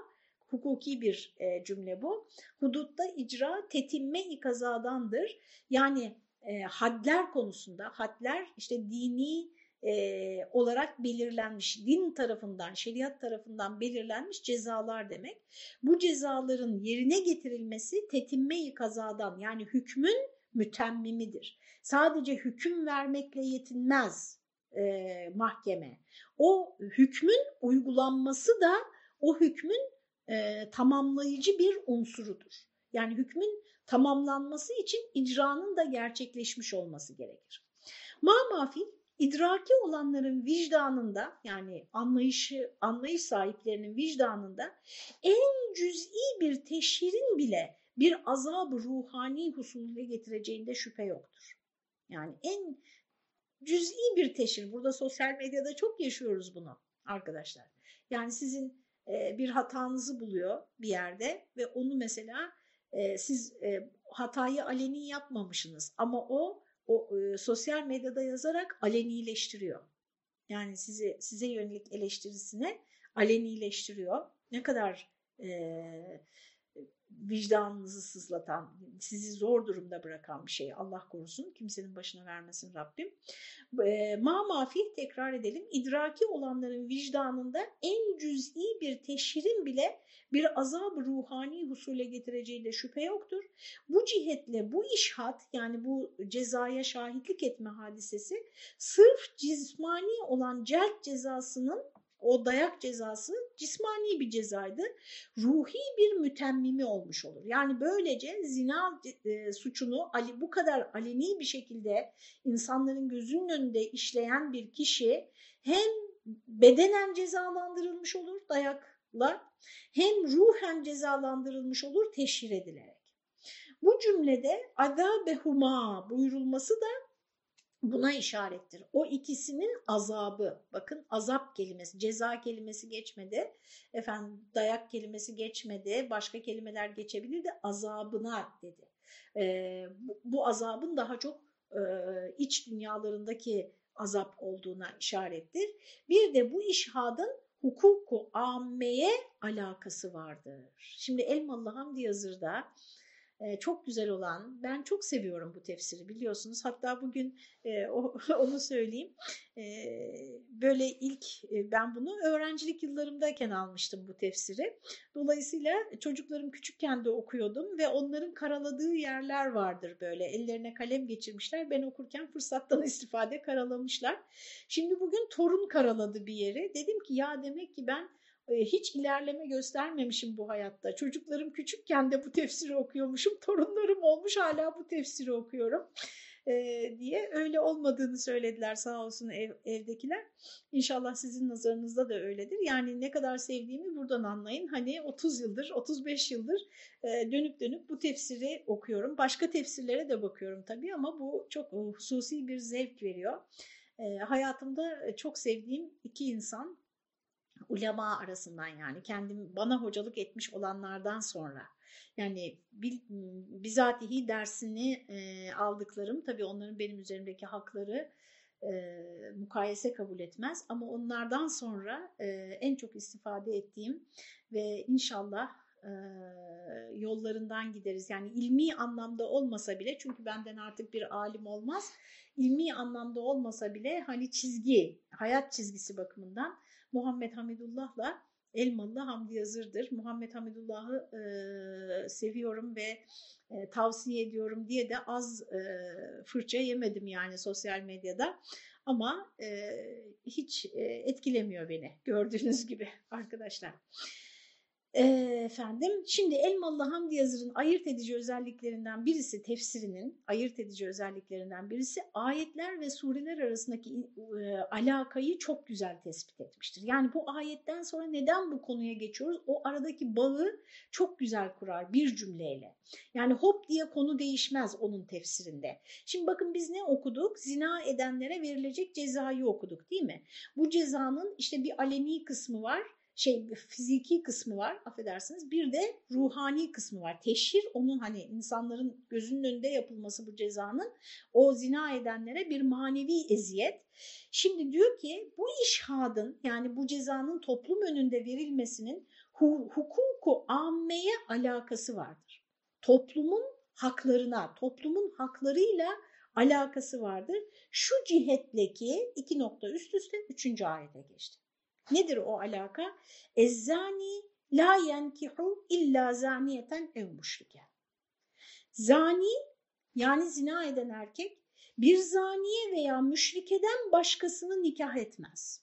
hukuki bir e, cümle bu. Hudutta icra tetimme-i kazadandır. Yani e, hadler konusunda, hadler işte dini e, olarak belirlenmiş, din tarafından, şeriat tarafından belirlenmiş cezalar demek. Bu cezaların yerine getirilmesi tetimme-i kazadan yani hükmün mütemmimidir. Sadece hüküm vermekle yetinmez e, mahkeme. O hükmün uygulanması da o hükmün e, tamamlayıcı bir unsurudur. Yani hükmün tamamlanması için icranın da gerçekleşmiş olması gerekir. Ma mafil idraki olanların vicdanında yani anlayışı anlayış sahiplerinin vicdanında en cüz'i bir teşhirin bile bir azab ruhani husulüne getireceğinde şüphe yoktur. Yani en cüz'i bir teşhir. Burada sosyal medyada çok yaşıyoruz bunu arkadaşlar. Yani sizin e, bir hatanızı buluyor bir yerde ve onu mesela e, siz e, hatayı aleni yapmamışsınız ama o o e, sosyal medyada yazarak alenileştiriyor. Yani size size yönelik eleştirisine alenileştiriyor. Ne kadar e, vicdanınızı sızlatan, sizi zor durumda bırakan bir şey Allah korusun. Kimsenin başına vermesin Rabbim. E, ma mafih tekrar edelim. İdraki olanların vicdanında en cüz'i bir teşhirin bile bir azab ruhani husule getireceği de şüphe yoktur. Bu cihetle bu işhat yani bu cezaya şahitlik etme hadisesi sırf cismani olan celp cezasının o dayak cezası cismani bir cezaydı. Ruhi bir mütemmimi olmuş olur. Yani böylece zina e, suçunu ali, bu kadar aleni bir şekilde insanların gözünün önünde işleyen bir kişi hem bedenen cezalandırılmış olur dayakla hem ruhen cezalandırılmış olur teşhir edilerek. Bu cümlede azabehuma buyurulması da buna işarettir. O ikisinin azabı, bakın azap kelimesi, ceza kelimesi geçmedi, efendim dayak kelimesi geçmedi, başka kelimeler geçebilir de azabına dedi. Ee, bu, bu azabın daha çok e, iç dünyalarındaki azap olduğuna işarettir. Bir de bu işhadın hukuku ammeye alakası vardır. Şimdi Elmalı Hamdi Yazır'da e, çok güzel olan, ben çok seviyorum bu tefsiri biliyorsunuz. Hatta bugün e, o, onu söyleyeyim. E, böyle ilk e, ben bunu öğrencilik yıllarımdayken almıştım bu tefsiri. Dolayısıyla çocuklarım küçükken de okuyordum ve onların karaladığı yerler vardır böyle. Ellerine kalem geçirmişler. Ben okurken fırsattan istifade karalamışlar. Şimdi bugün torun karaladı bir yeri. Dedim ki ya demek ki ben hiç ilerleme göstermemişim bu hayatta. Çocuklarım küçükken de bu tefsiri okuyormuşum. Torunlarım olmuş hala bu tefsiri okuyorum e, diye. Öyle olmadığını söylediler sağ olsun ev, evdekiler. İnşallah sizin nazarınızda da öyledir. Yani ne kadar sevdiğimi buradan anlayın. Hani 30 yıldır, 35 yıldır e, dönüp dönüp bu tefsiri okuyorum. Başka tefsirlere de bakıyorum tabii ama bu çok hususi bir zevk veriyor. E, hayatımda çok sevdiğim iki insan ulema arasından yani kendim bana hocalık etmiş olanlardan sonra yani bizatihi dersini e, aldıklarım tabii onların benim üzerimdeki hakları e, mukayese kabul etmez ama onlardan sonra e, en çok istifade ettiğim ve inşallah e, yollarından gideriz. Yani ilmi anlamda olmasa bile çünkü benden artık bir alim olmaz. ilmi anlamda olmasa bile hani çizgi, hayat çizgisi bakımından Muhammed Hamidullah'la Elmalı Hamdi Yazır'dır. Muhammed Hamidullah'ı e, seviyorum ve e, tavsiye ediyorum diye de az e, fırça yemedim yani sosyal medyada. Ama e, hiç e, etkilemiyor beni gördüğünüz gibi arkadaşlar. Efendim şimdi Elmalı Hamdi Yazır'ın ayırt edici özelliklerinden birisi tefsirinin ayırt edici özelliklerinden birisi ayetler ve sureler arasındaki e, alakayı çok güzel tespit etmiştir. Yani bu ayetten sonra neden bu konuya geçiyoruz? O aradaki bağı çok güzel kurar bir cümleyle. Yani hop diye konu değişmez onun tefsirinde. Şimdi bakın biz ne okuduk? Zina edenlere verilecek cezayı okuduk değil mi? Bu cezanın işte bir alemi kısmı var şey fiziki kısmı var affedersiniz bir de ruhani kısmı var. Teşhir onun hani insanların gözünün önünde yapılması bu cezanın o zina edenlere bir manevi eziyet. Şimdi diyor ki bu işhadın yani bu cezanın toplum önünde verilmesinin hu hukuku ammeye alakası vardır. Toplumun haklarına, toplumun haklarıyla alakası vardır. Şu cihetle ki iki nokta üst üste üçüncü ayete geçti. Nedir o alaka? Ezzani la yenkihu illa zaniyeten ev müşrike. Zani yani zina eden erkek bir zaniye veya müşrikeden başkasını nikah etmez.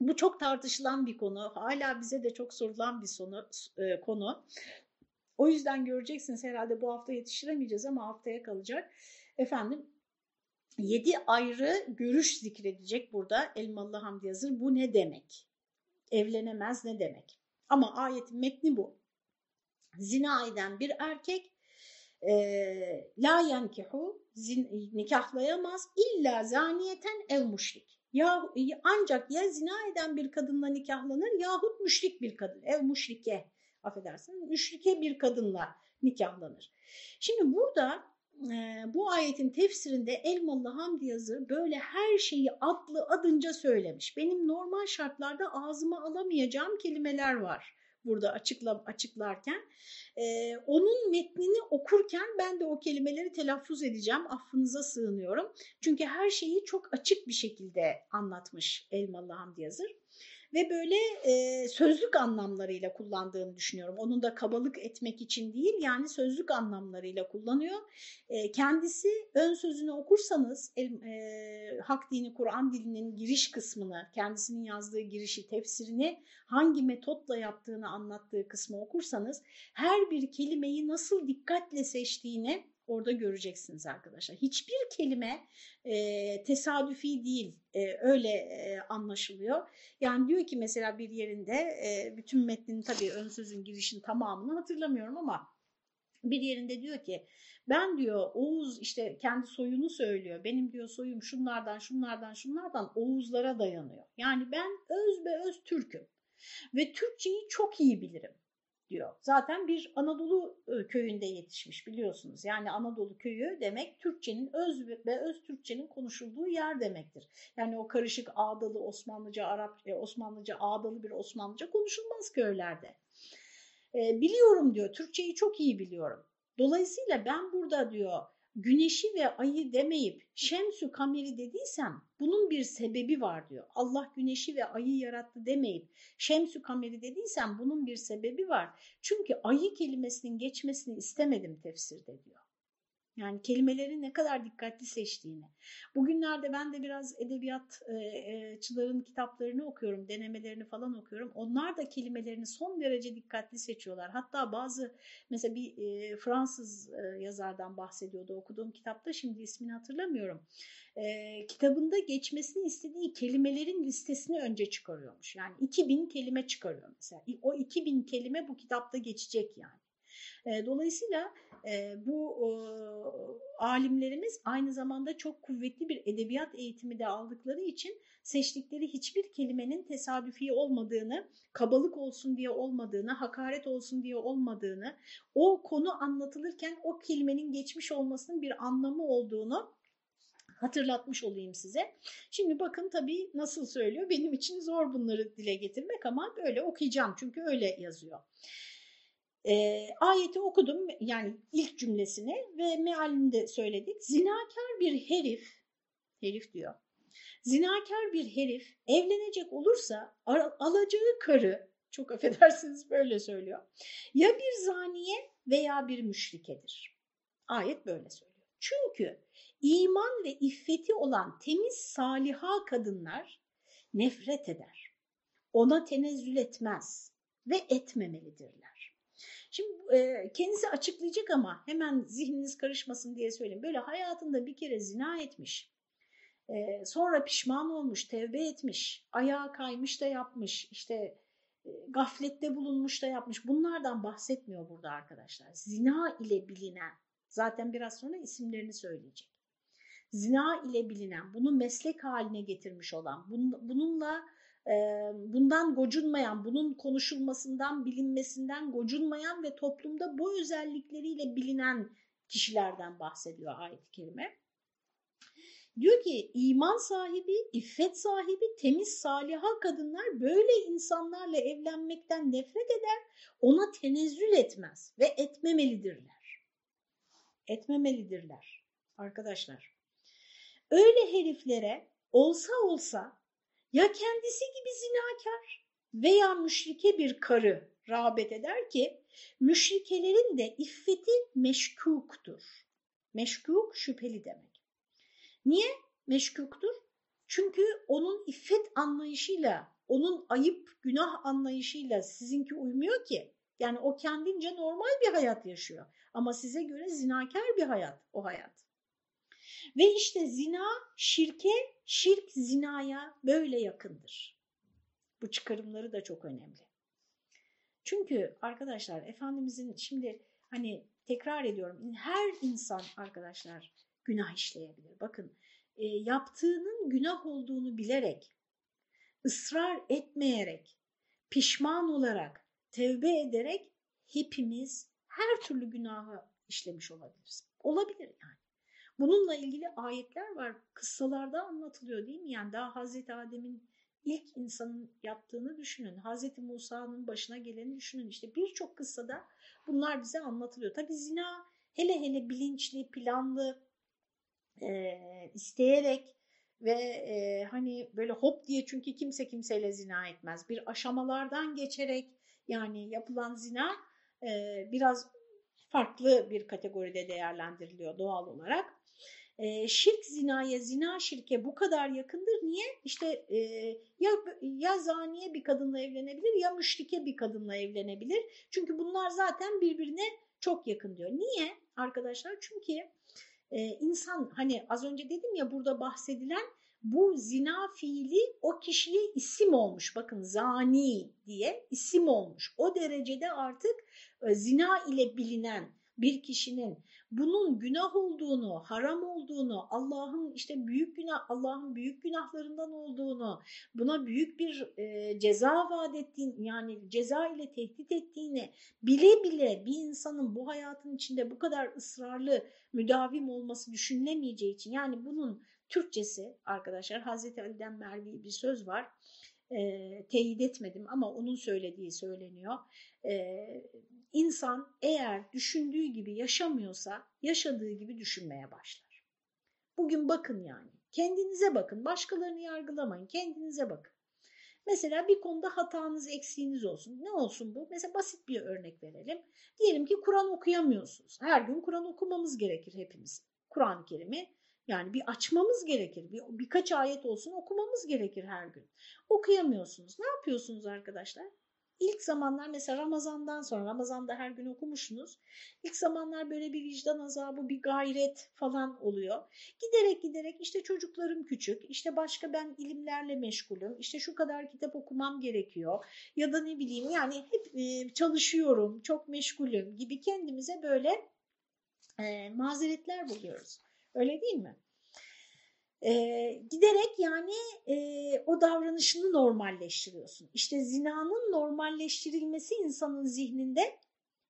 Bu çok tartışılan bir konu. Hala bize de çok sorulan bir sonu, e, konu. O yüzden göreceksiniz herhalde bu hafta yetiştiremeyeceğiz ama haftaya kalacak. Efendim yedi ayrı görüş zikredecek burada Elmalı Hamdi Yazır. Bu ne demek? Evlenemez ne demek? Ama ayetin metni bu. Zina eden bir erkek e, la yankihu nikahlayamaz illa zaniyeten ev müşrik. Ya ancak ya zina eden bir kadınla nikahlanır yahut müşrik bir kadın, ev müşrike affedersin, müşrike bir kadınla nikahlanır. Şimdi burada bu ayetin tefsirinde Elmalı Hamdi Yazır böyle her şeyi adlı adınca söylemiş. Benim normal şartlarda ağzıma alamayacağım kelimeler var burada açıkla, açıklarken. Ee, onun metnini okurken ben de o kelimeleri telaffuz edeceğim. Affınıza sığınıyorum. Çünkü her şeyi çok açık bir şekilde anlatmış Elmalı Hamdi Yazır ve böyle e, sözlük anlamlarıyla kullandığını düşünüyorum. Onun da kabalık etmek için değil yani sözlük anlamlarıyla kullanıyor. E, kendisi ön sözünü okursanız e, Hak Dini Kur'an dilinin giriş kısmını, kendisinin yazdığı girişi, tefsirini hangi metotla yaptığını anlattığı kısmı okursanız her bir kelimeyi nasıl dikkatle seçtiğini orada göreceksiniz arkadaşlar. Hiçbir kelime e, tesadüfi değil e, öyle e, anlaşılıyor. Yani diyor ki mesela bir yerinde e, bütün metnin tabii ön sözün girişin tamamını hatırlamıyorum ama bir yerinde diyor ki ben diyor Oğuz işte kendi soyunu söylüyor. Benim diyor soyum şunlardan şunlardan şunlardan Oğuzlara dayanıyor. Yani ben öz be öz Türk'üm ve Türkçeyi çok iyi bilirim diyor. Zaten bir Anadolu köyünde yetişmiş biliyorsunuz. Yani Anadolu köyü demek Türkçenin öz ve öz Türkçenin konuşulduğu yer demektir. Yani o karışık ağdalı Osmanlıca, Arap, Osmanlıca, ağdalı bir Osmanlıca konuşulmaz köylerde. E, biliyorum diyor, Türkçeyi çok iyi biliyorum. Dolayısıyla ben burada diyor güneşi ve ayı demeyip şemsü kameri dediysem bunun bir sebebi var diyor. Allah güneşi ve ayı yarattı demeyip şemsü kameri dediysem bunun bir sebebi var. Çünkü ayı kelimesinin geçmesini istemedim tefsirde diyor. Yani kelimeleri ne kadar dikkatli seçtiğini. Bugünlerde ben de biraz edebiyatçıların kitaplarını okuyorum, denemelerini falan okuyorum. Onlar da kelimelerini son derece dikkatli seçiyorlar. Hatta bazı mesela bir Fransız yazardan bahsediyordu okuduğum kitapta şimdi ismini hatırlamıyorum. Kitabında geçmesini istediği kelimelerin listesini önce çıkarıyormuş. Yani 2000 kelime çıkarıyor mesela. O 2000 kelime bu kitapta geçecek yani. Dolayısıyla bu alimlerimiz aynı zamanda çok kuvvetli bir edebiyat eğitimi de aldıkları için seçtikleri hiçbir kelimenin tesadüfi olmadığını, kabalık olsun diye olmadığını, hakaret olsun diye olmadığını, o konu anlatılırken o kelimenin geçmiş olmasının bir anlamı olduğunu hatırlatmış olayım size. Şimdi bakın tabii nasıl söylüyor. Benim için zor bunları dile getirmek ama böyle okuyacağım çünkü öyle yazıyor. E, ayeti okudum yani ilk cümlesini ve mealini de söyledik. Zinakar bir herif, herif diyor. Zinakar bir herif evlenecek olursa alacağı karı, çok affedersiniz böyle söylüyor, ya bir zaniye veya bir müşrikedir. Ayet böyle söylüyor. Çünkü iman ve iffeti olan temiz saliha kadınlar nefret eder. Ona tenezzül etmez ve etmemelidirler. Şimdi e, kendisi açıklayacak ama hemen zihniniz karışmasın diye söyleyeyim. Böyle hayatında bir kere zina etmiş, e, sonra pişman olmuş, tevbe etmiş, ayağa kaymış da yapmış, işte e, gaflette bulunmuş da yapmış. Bunlardan bahsetmiyor burada arkadaşlar. Zina ile bilinen, zaten biraz sonra isimlerini söyleyecek. Zina ile bilinen, bunu meslek haline getirmiş olan, bununla bundan gocunmayan, bunun konuşulmasından, bilinmesinden gocunmayan ve toplumda bu özellikleriyle bilinen kişilerden bahsediyor ayet-i kerime. Diyor ki iman sahibi, iffet sahibi, temiz, saliha kadınlar böyle insanlarla evlenmekten nefret eder, ona tenezzül etmez ve etmemelidirler. Etmemelidirler arkadaşlar. Öyle heriflere olsa olsa ya kendisi gibi zinakar veya müşrike bir karı rağbet eder ki müşrikelerin de iffeti meşkuktur. Meşkuk şüpheli demek. Niye meşkuktur? Çünkü onun iffet anlayışıyla, onun ayıp günah anlayışıyla sizinki uymuyor ki. Yani o kendince normal bir hayat yaşıyor. Ama size göre zinakar bir hayat o hayat. Ve işte zina şirke, şirk zinaya böyle yakındır. Bu çıkarımları da çok önemli. Çünkü arkadaşlar Efendimizin şimdi hani tekrar ediyorum her insan arkadaşlar günah işleyebilir. Bakın e, yaptığının günah olduğunu bilerek, ısrar etmeyerek, pişman olarak, tevbe ederek hepimiz her türlü günahı işlemiş olabiliriz. Olabilir yani. Bununla ilgili ayetler var. Kıssalarda anlatılıyor değil mi? Yani daha Hazreti Adem'in ilk insanın yaptığını düşünün. Hazreti Musa'nın başına geleni düşünün. İşte birçok kıssada bunlar bize anlatılıyor. Tabi zina hele hele bilinçli, planlı, e, isteyerek ve e, hani böyle hop diye çünkü kimse kimseyle zina etmez. Bir aşamalardan geçerek yani yapılan zina e, biraz farklı bir kategoride değerlendiriliyor doğal olarak e, şirk zinaya, zina şirke bu kadar yakındır. Niye? İşte e, ya, ya zaniye bir kadınla evlenebilir ya müşrike bir kadınla evlenebilir. Çünkü bunlar zaten birbirine çok yakın diyor. Niye arkadaşlar? Çünkü e, insan hani az önce dedim ya burada bahsedilen bu zina fiili o kişiye isim olmuş. Bakın zani diye isim olmuş. O derecede artık e, zina ile bilinen bir kişinin bunun günah olduğunu, haram olduğunu, Allah'ın işte büyük günah, Allah'ın büyük günahlarından olduğunu, buna büyük bir e, ceza vaat ettiğini, yani ceza ile tehdit ettiğini bile bile bir insanın bu hayatın içinde bu kadar ısrarlı müdavim olması düşünülemeyeceği için yani bunun Türkçesi arkadaşlar Hazreti Ali'den Mervi bir söz var. E, teyit etmedim ama onun söylediği söyleniyor. E, insan eğer düşündüğü gibi yaşamıyorsa yaşadığı gibi düşünmeye başlar. Bugün bakın yani kendinize bakın başkalarını yargılamayın kendinize bakın. Mesela bir konuda hatanız, eksiğiniz olsun. Ne olsun bu? Mesela basit bir örnek verelim. Diyelim ki Kur'an okuyamıyorsunuz. Her gün Kur'an okumamız gerekir hepimiz. Kur'an-ı Kerim'i yani bir açmamız gerekir. Bir, birkaç ayet olsun okumamız gerekir her gün. Okuyamıyorsunuz. Ne yapıyorsunuz arkadaşlar? İlk zamanlar mesela Ramazan'dan sonra, Ramazan'da her gün okumuşsunuz. İlk zamanlar böyle bir vicdan azabı, bir gayret falan oluyor. Giderek giderek işte çocuklarım küçük, işte başka ben ilimlerle meşgulüm, işte şu kadar kitap okumam gerekiyor. Ya da ne bileyim yani hep e, çalışıyorum, çok meşgulüm gibi kendimize böyle e, mazeretler buluyoruz. Öyle değil mi? E, giderek yani e, o davranışını normalleştiriyorsun. İşte zinanın normalleştirilmesi insanın zihninde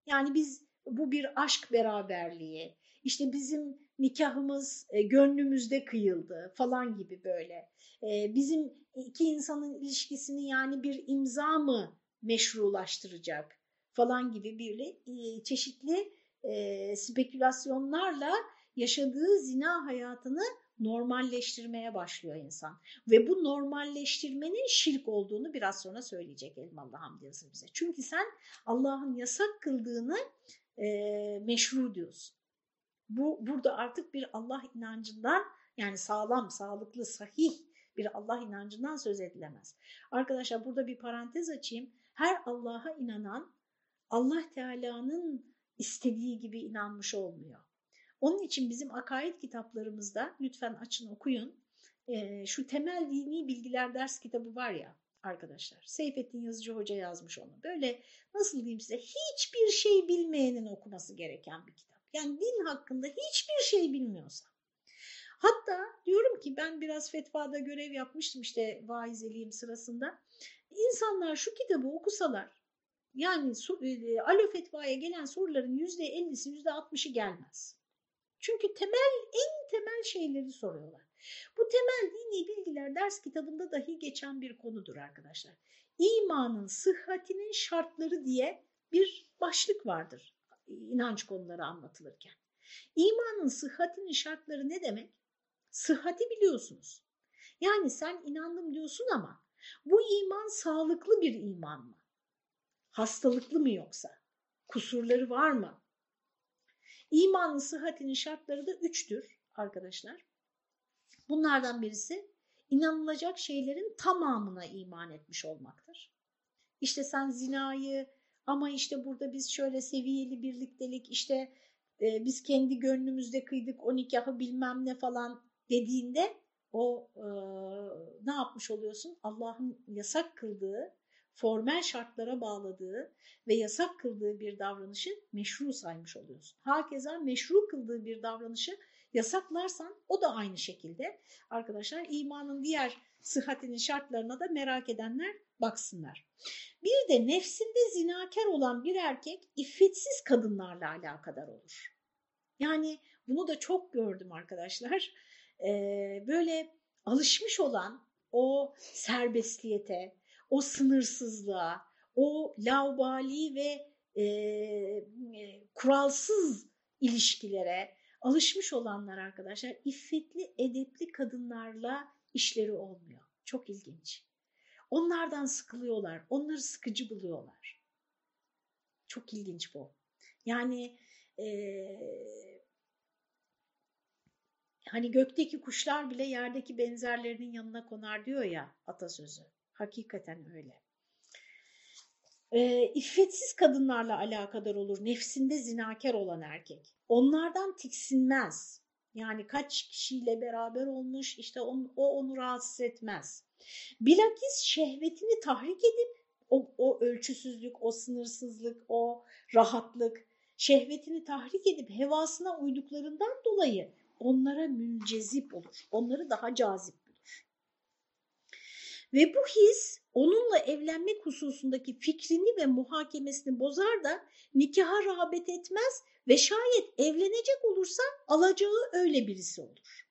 yani biz bu bir aşk beraberliği, işte bizim nikahımız e, gönlümüzde kıyıldı falan gibi böyle. E, bizim iki insanın ilişkisini yani bir imza mı meşrulaştıracak falan gibi bir e, çeşitli e, spekülasyonlarla yaşadığı zina hayatını normalleştirmeye başlıyor insan. Ve bu normalleştirmenin şirk olduğunu biraz sonra söyleyecek Elmalı Hamdi Yazır bize. Çünkü sen Allah'ın yasak kıldığını e, meşru diyorsun. Bu burada artık bir Allah inancından yani sağlam, sağlıklı, sahih bir Allah inancından söz edilemez. Arkadaşlar burada bir parantez açayım. Her Allah'a inanan Allah Teala'nın istediği gibi inanmış olmuyor. Onun için bizim akaid kitaplarımızda lütfen açın okuyun. E, şu temel dini bilgiler ders kitabı var ya arkadaşlar. Seyfettin Yazıcı Hoca yazmış onu. Böyle nasıl diyeyim size hiçbir şey bilmeyenin okuması gereken bir kitap. Yani din hakkında hiçbir şey bilmiyorsa. Hatta diyorum ki ben biraz fetvada görev yapmıştım işte vaizeliğim sırasında. İnsanlar şu kitabı okusalar yani e, alo fetvaya gelen soruların %50'si %60'ı gelmez. Çünkü temel en temel şeyleri soruyorlar. Bu temel dini bilgiler ders kitabında dahi geçen bir konudur arkadaşlar. İmanın sıhhatinin şartları diye bir başlık vardır inanç konuları anlatılırken. İmanın sıhhatinin şartları ne demek? Sıhhati biliyorsunuz. Yani sen inandım diyorsun ama bu iman sağlıklı bir iman mı? Hastalıklı mı yoksa? Kusurları var mı? İmanın sıhhatinin şartları da üçtür arkadaşlar. Bunlardan birisi inanılacak şeylerin tamamına iman etmiş olmaktır. İşte sen zinayı ama işte burada biz şöyle seviyeli birliktelik işte e, biz kendi gönlümüzde kıydık o nikahı bilmem ne falan dediğinde o e, ne yapmış oluyorsun? Allah'ın yasak kıldığı formel şartlara bağladığı ve yasak kıldığı bir davranışı meşru saymış oluyorsun. Hakeza meşru kıldığı bir davranışı yasaklarsan o da aynı şekilde arkadaşlar imanın diğer sıhhatinin şartlarına da merak edenler baksınlar. Bir de nefsinde zinakar olan bir erkek iffetsiz kadınlarla alakadar olur. Yani bunu da çok gördüm arkadaşlar. Ee, böyle alışmış olan o serbestliyete, o sınırsızlığa, o laubali ve e, e, kuralsız ilişkilere alışmış olanlar arkadaşlar iffetli, edepli kadınlarla işleri olmuyor. Çok ilginç. Onlardan sıkılıyorlar, onları sıkıcı buluyorlar. Çok ilginç bu. Yani e, hani gökteki kuşlar bile yerdeki benzerlerinin yanına konar diyor ya atasözü. Hakikaten öyle. E, iffetsiz kadınlarla alakadar olur. Nefsinde zinakar olan erkek. Onlardan tiksinmez. Yani kaç kişiyle beraber olmuş işte on, o onu rahatsız etmez. Bilakis şehvetini tahrik edip o, o ölçüsüzlük, o sınırsızlık, o rahatlık şehvetini tahrik edip hevasına uyduklarından dolayı onlara müncezip olur. Onları daha cazip. Ve bu his onunla evlenmek hususundaki fikrini ve muhakemesini bozar da nikaha rağbet etmez ve şayet evlenecek olursa alacağı öyle birisi olur.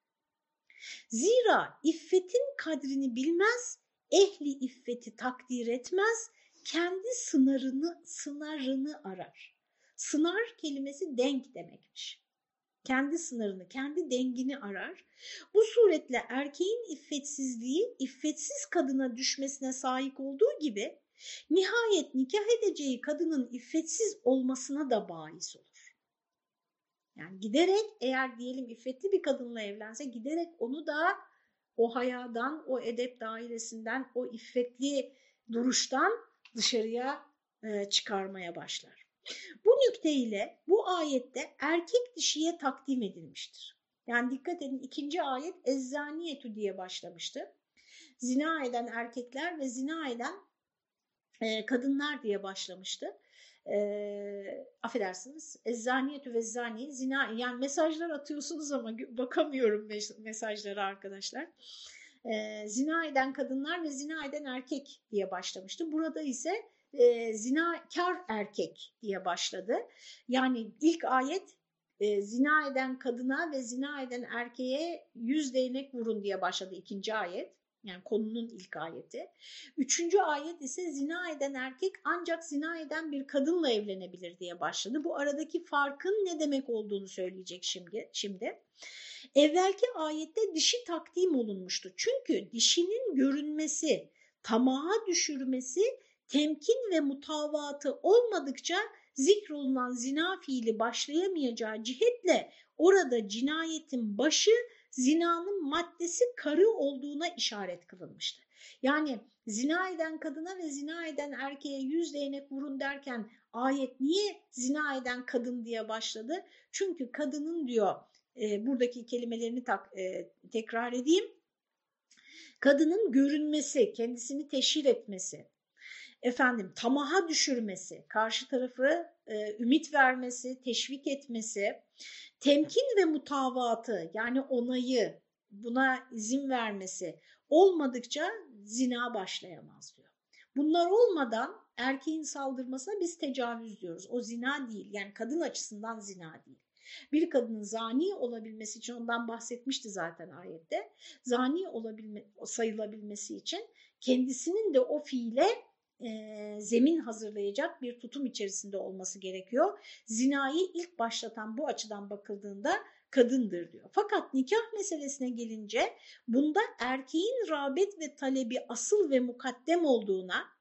Zira iffetin kadrini bilmez, ehli iffeti takdir etmez, kendi sınırını sınırını arar. Sınar kelimesi denk demekmiş. Kendi sınırını, kendi dengini arar. Bu suretle erkeğin iffetsizliği iffetsiz kadına düşmesine sahip olduğu gibi nihayet nikah edeceği kadının iffetsiz olmasına da bahis olur. Yani giderek eğer diyelim iffetli bir kadınla evlense giderek onu da o hayadan, o edep dairesinden, o iffetli duruştan dışarıya e, çıkarmaya başlar. Bu nükte ile bu ayette erkek dişiye takdim edilmiştir. Yani dikkat edin ikinci ayet ezzaniyetü diye başlamıştı. Zina eden erkekler ve zina eden e, kadınlar diye başlamıştı. E, affedersiniz ezzaniyetü ve zani zina yani mesajlar atıyorsunuz ama bakamıyorum mesajlara arkadaşlar. E, zina eden kadınlar ve zina eden erkek diye başlamıştı. Burada ise e, zinakar erkek diye başladı. Yani ilk ayet e, zina eden kadına ve zina eden erkeğe yüz değnek vurun diye başladı ikinci ayet. Yani konunun ilk ayeti. Üçüncü ayet ise zina eden erkek ancak zina eden bir kadınla evlenebilir diye başladı. Bu aradaki farkın ne demek olduğunu söyleyecek şimdi. şimdi. Evvelki ayette dişi takdim olunmuştu. Çünkü dişinin görünmesi, tamaha düşürmesi, temkin ve mutavatı olmadıkça zikrolunan zina fiili başlayamayacağı cihetle orada cinayetin başı zinanın maddesi karı olduğuna işaret kılınmıştı. Yani zina eden kadına ve zina eden erkeğe yüz değnek vurun derken ayet niye zina eden kadın diye başladı? Çünkü kadının diyor e, buradaki kelimelerini tak, e, tekrar edeyim. Kadının görünmesi, kendisini teşhir etmesi, efendim tamaha düşürmesi, karşı tarafı e, ümit vermesi, teşvik etmesi, temkin ve mutavatı yani onayı buna izin vermesi olmadıkça zina başlayamaz diyor. Bunlar olmadan erkeğin saldırmasına biz tecavüz diyoruz. O zina değil yani kadın açısından zina değil. Bir kadının zani olabilmesi için ondan bahsetmişti zaten ayette. Zani olabilme, sayılabilmesi için kendisinin de o fiile e, zemin hazırlayacak bir tutum içerisinde olması gerekiyor. Zinayı ilk başlatan bu açıdan bakıldığında kadındır diyor. Fakat nikah meselesine gelince bunda erkeğin rağbet ve talebi asıl ve mukaddem olduğuna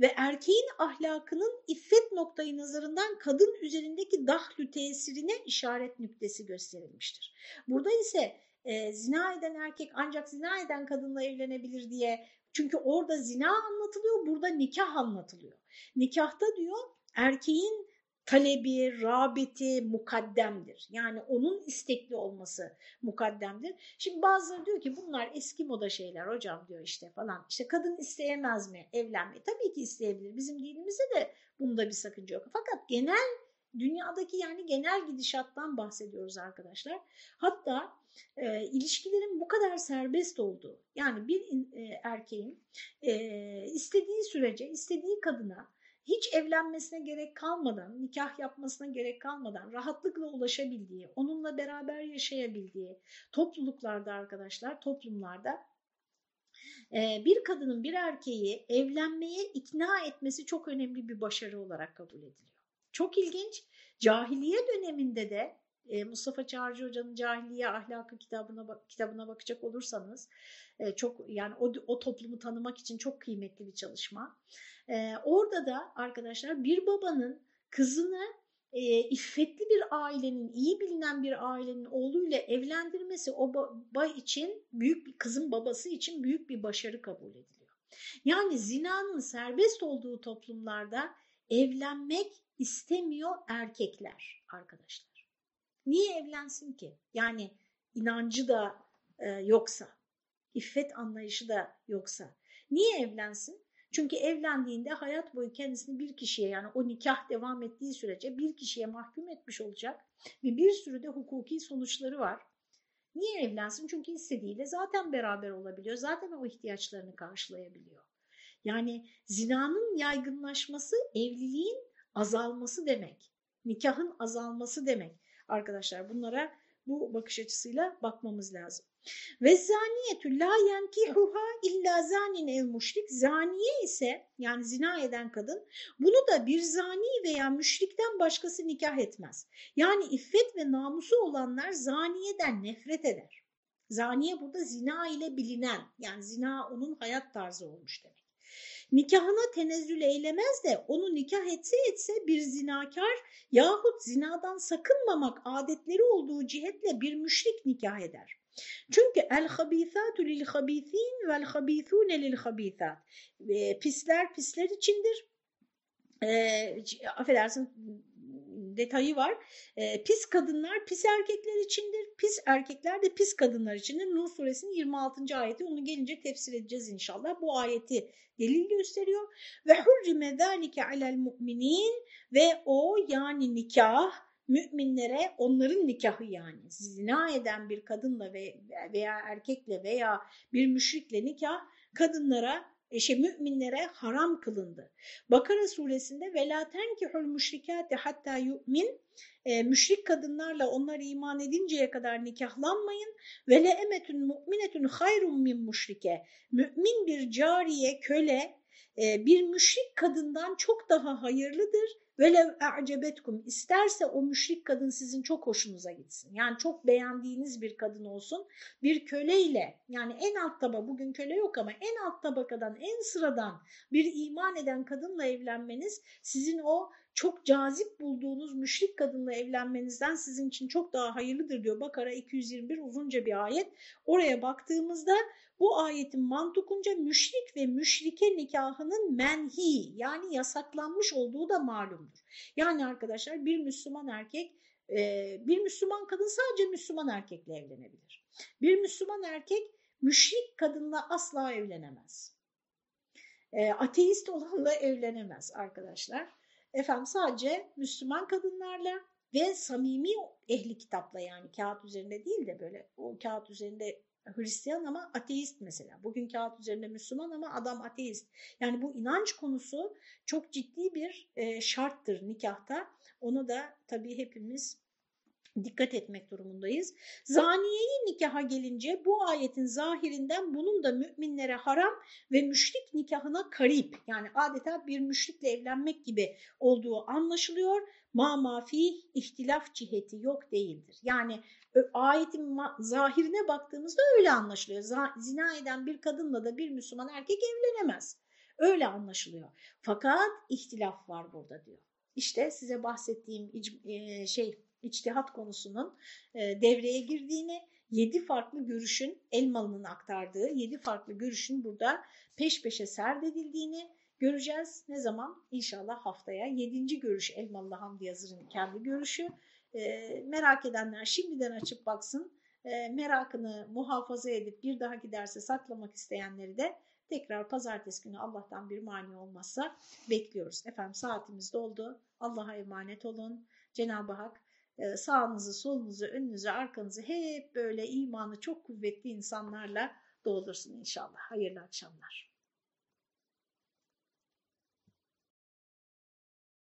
ve erkeğin ahlakının iffet noktayı nazarından kadın üzerindeki dahlü tesirine işaret nüktesi gösterilmiştir. Burada ise e, zina eden erkek ancak zina eden kadınla evlenebilir diye çünkü orada zina anlatılıyor, burada nikah anlatılıyor. Nikahta diyor erkeğin talebi, rağbeti mukaddemdir. Yani onun istekli olması mukaddemdir. Şimdi bazıları diyor ki bunlar eski moda şeyler hocam diyor işte falan. İşte kadın isteyemez mi evlenmeyi? Tabii ki isteyebilir. Bizim dinimizde de bunda bir sakınca yok. Fakat genel dünyadaki yani genel gidişattan bahsediyoruz arkadaşlar. Hatta e, ilişkilerin bu kadar serbest olduğu yani bir e, erkeğin e, istediği sürece istediği kadına hiç evlenmesine gerek kalmadan, nikah yapmasına gerek kalmadan rahatlıkla ulaşabildiği, onunla beraber yaşayabildiği topluluklarda arkadaşlar, toplumlarda bir kadının bir erkeği evlenmeye ikna etmesi çok önemli bir başarı olarak kabul ediliyor. Çok ilginç. Cahiliye döneminde de Mustafa Çağrıcı Hoca'nın Cahiliye Ahlakı kitabına kitabına bakacak olursanız çok yani o, o toplumu tanımak için çok kıymetli bir çalışma. orada da arkadaşlar bir babanın kızını e, iffetli bir ailenin, iyi bilinen bir ailenin oğluyla evlendirmesi o baba için büyük bir kızın babası için büyük bir başarı kabul ediliyor. Yani zinanın serbest olduğu toplumlarda evlenmek istemiyor erkekler arkadaşlar. Niye evlensin ki? Yani inancı da e, yoksa, iffet anlayışı da yoksa. Niye evlensin? Çünkü evlendiğinde hayat boyu kendisini bir kişiye yani o nikah devam ettiği sürece bir kişiye mahkum etmiş olacak ve bir sürü de hukuki sonuçları var. Niye evlensin? Çünkü istediğiyle zaten beraber olabiliyor. Zaten o ihtiyaçlarını karşılayabiliyor. Yani zinanın yaygınlaşması evliliğin azalması demek. Nikahın azalması demek. Arkadaşlar bunlara bu bakış açısıyla bakmamız lazım. Ve zaniyetü la yenkihuha illa zanin el müşrik. Zaniye ise yani zina eden kadın bunu da bir zani veya müşrikten başkası nikah etmez. Yani iffet ve namusu olanlar zaniyeden nefret eder. Zaniye burada zina ile bilinen yani zina onun hayat tarzı olmuş demek. Nikahına tenezzül eylemez de onu nikah etse etse bir zinakar yahut zinadan sakınmamak adetleri olduğu cihetle bir müşrik nikah eder. Çünkü el habisatu lil habisin vel habisune lil habisat. Pisler pisler içindir. E, affedersin detayı var. E, pis kadınlar pis erkekler içindir. Pis erkekler de pis kadınlar içindir. Nur suresinin 26. ayeti. Onu gelince tefsir edeceğiz inşallah. Bu ayeti delil gösteriyor. Ve hurrime zâlike alel mu'minin ve o yani nikah müminlere onların nikahı yani zina eden bir kadınla veya erkekle veya bir müşrikle nikah kadınlara şey müminlere haram kılındı. Bakara suresinde ve la tenkihul müşrikate hatta yu'min. E, müşrik kadınlarla onlar iman edinceye kadar nikahlanmayın. Ve le emetun mu'minetun hayrun min müşrike. Mümin bir cariye köle e, bir müşrik kadından çok daha hayırlıdır Velev e'cebetkum isterse o müşrik kadın sizin çok hoşunuza gitsin. Yani çok beğendiğiniz bir kadın olsun. Bir köleyle yani en alt tabaka bugün köle yok ama en alt tabakadan en sıradan bir iman eden kadınla evlenmeniz sizin o çok cazip bulduğunuz müşrik kadınla evlenmenizden sizin için çok daha hayırlıdır diyor. Bakara 221 uzunca bir ayet. Oraya baktığımızda bu ayetin mantukunca müşrik ve müşrike nikahının menhi yani yasaklanmış olduğu da malumdur. Yani arkadaşlar bir Müslüman erkek e, bir Müslüman kadın sadece Müslüman erkekle evlenebilir. Bir Müslüman erkek müşrik kadınla asla evlenemez. E, ateist olanla evlenemez arkadaşlar. Efendim sadece Müslüman kadınlarla ve samimi ehli kitapla yani kağıt üzerinde değil de böyle o kağıt üzerinde Hristiyan ama ateist mesela. Bugün kağıt üzerinde Müslüman ama adam ateist. Yani bu inanç konusu çok ciddi bir e, şarttır nikahta. Onu da tabii hepimiz dikkat etmek durumundayız. Zaniyeyi nikaha gelince bu ayetin zahirinden bunun da müminlere haram ve müşrik nikahına karip yani adeta bir müşrikle evlenmek gibi olduğu anlaşılıyor. Ma mafi ihtilaf ciheti yok değildir. Yani ayetin zahirine baktığımızda öyle anlaşılıyor. Zina eden bir kadınla da bir Müslüman erkek evlenemez. Öyle anlaşılıyor. Fakat ihtilaf var burada diyor. İşte size bahsettiğim şey içtihat konusunun devreye girdiğini, yedi farklı görüşün Elmalı'nın aktardığı yedi farklı görüşün burada peş peşe serdedildiğini göreceğiz. Ne zaman? İnşallah haftaya yedinci görüş Elmalı Hamdi Yazır'ın kendi görüşü. E, merak edenler şimdiden açıp baksın. E, merakını muhafaza edip bir dahaki derse saklamak isteyenleri de tekrar pazartesi günü Allah'tan bir mani olmazsa bekliyoruz. Efendim saatimiz doldu. Allah'a emanet olun. Cenab-ı Hak e, sağınızı, solunuzu, önünüzü, arkanızı hep böyle imanı çok kuvvetli insanlarla doldursun inşallah. Hayırlı akşamlar.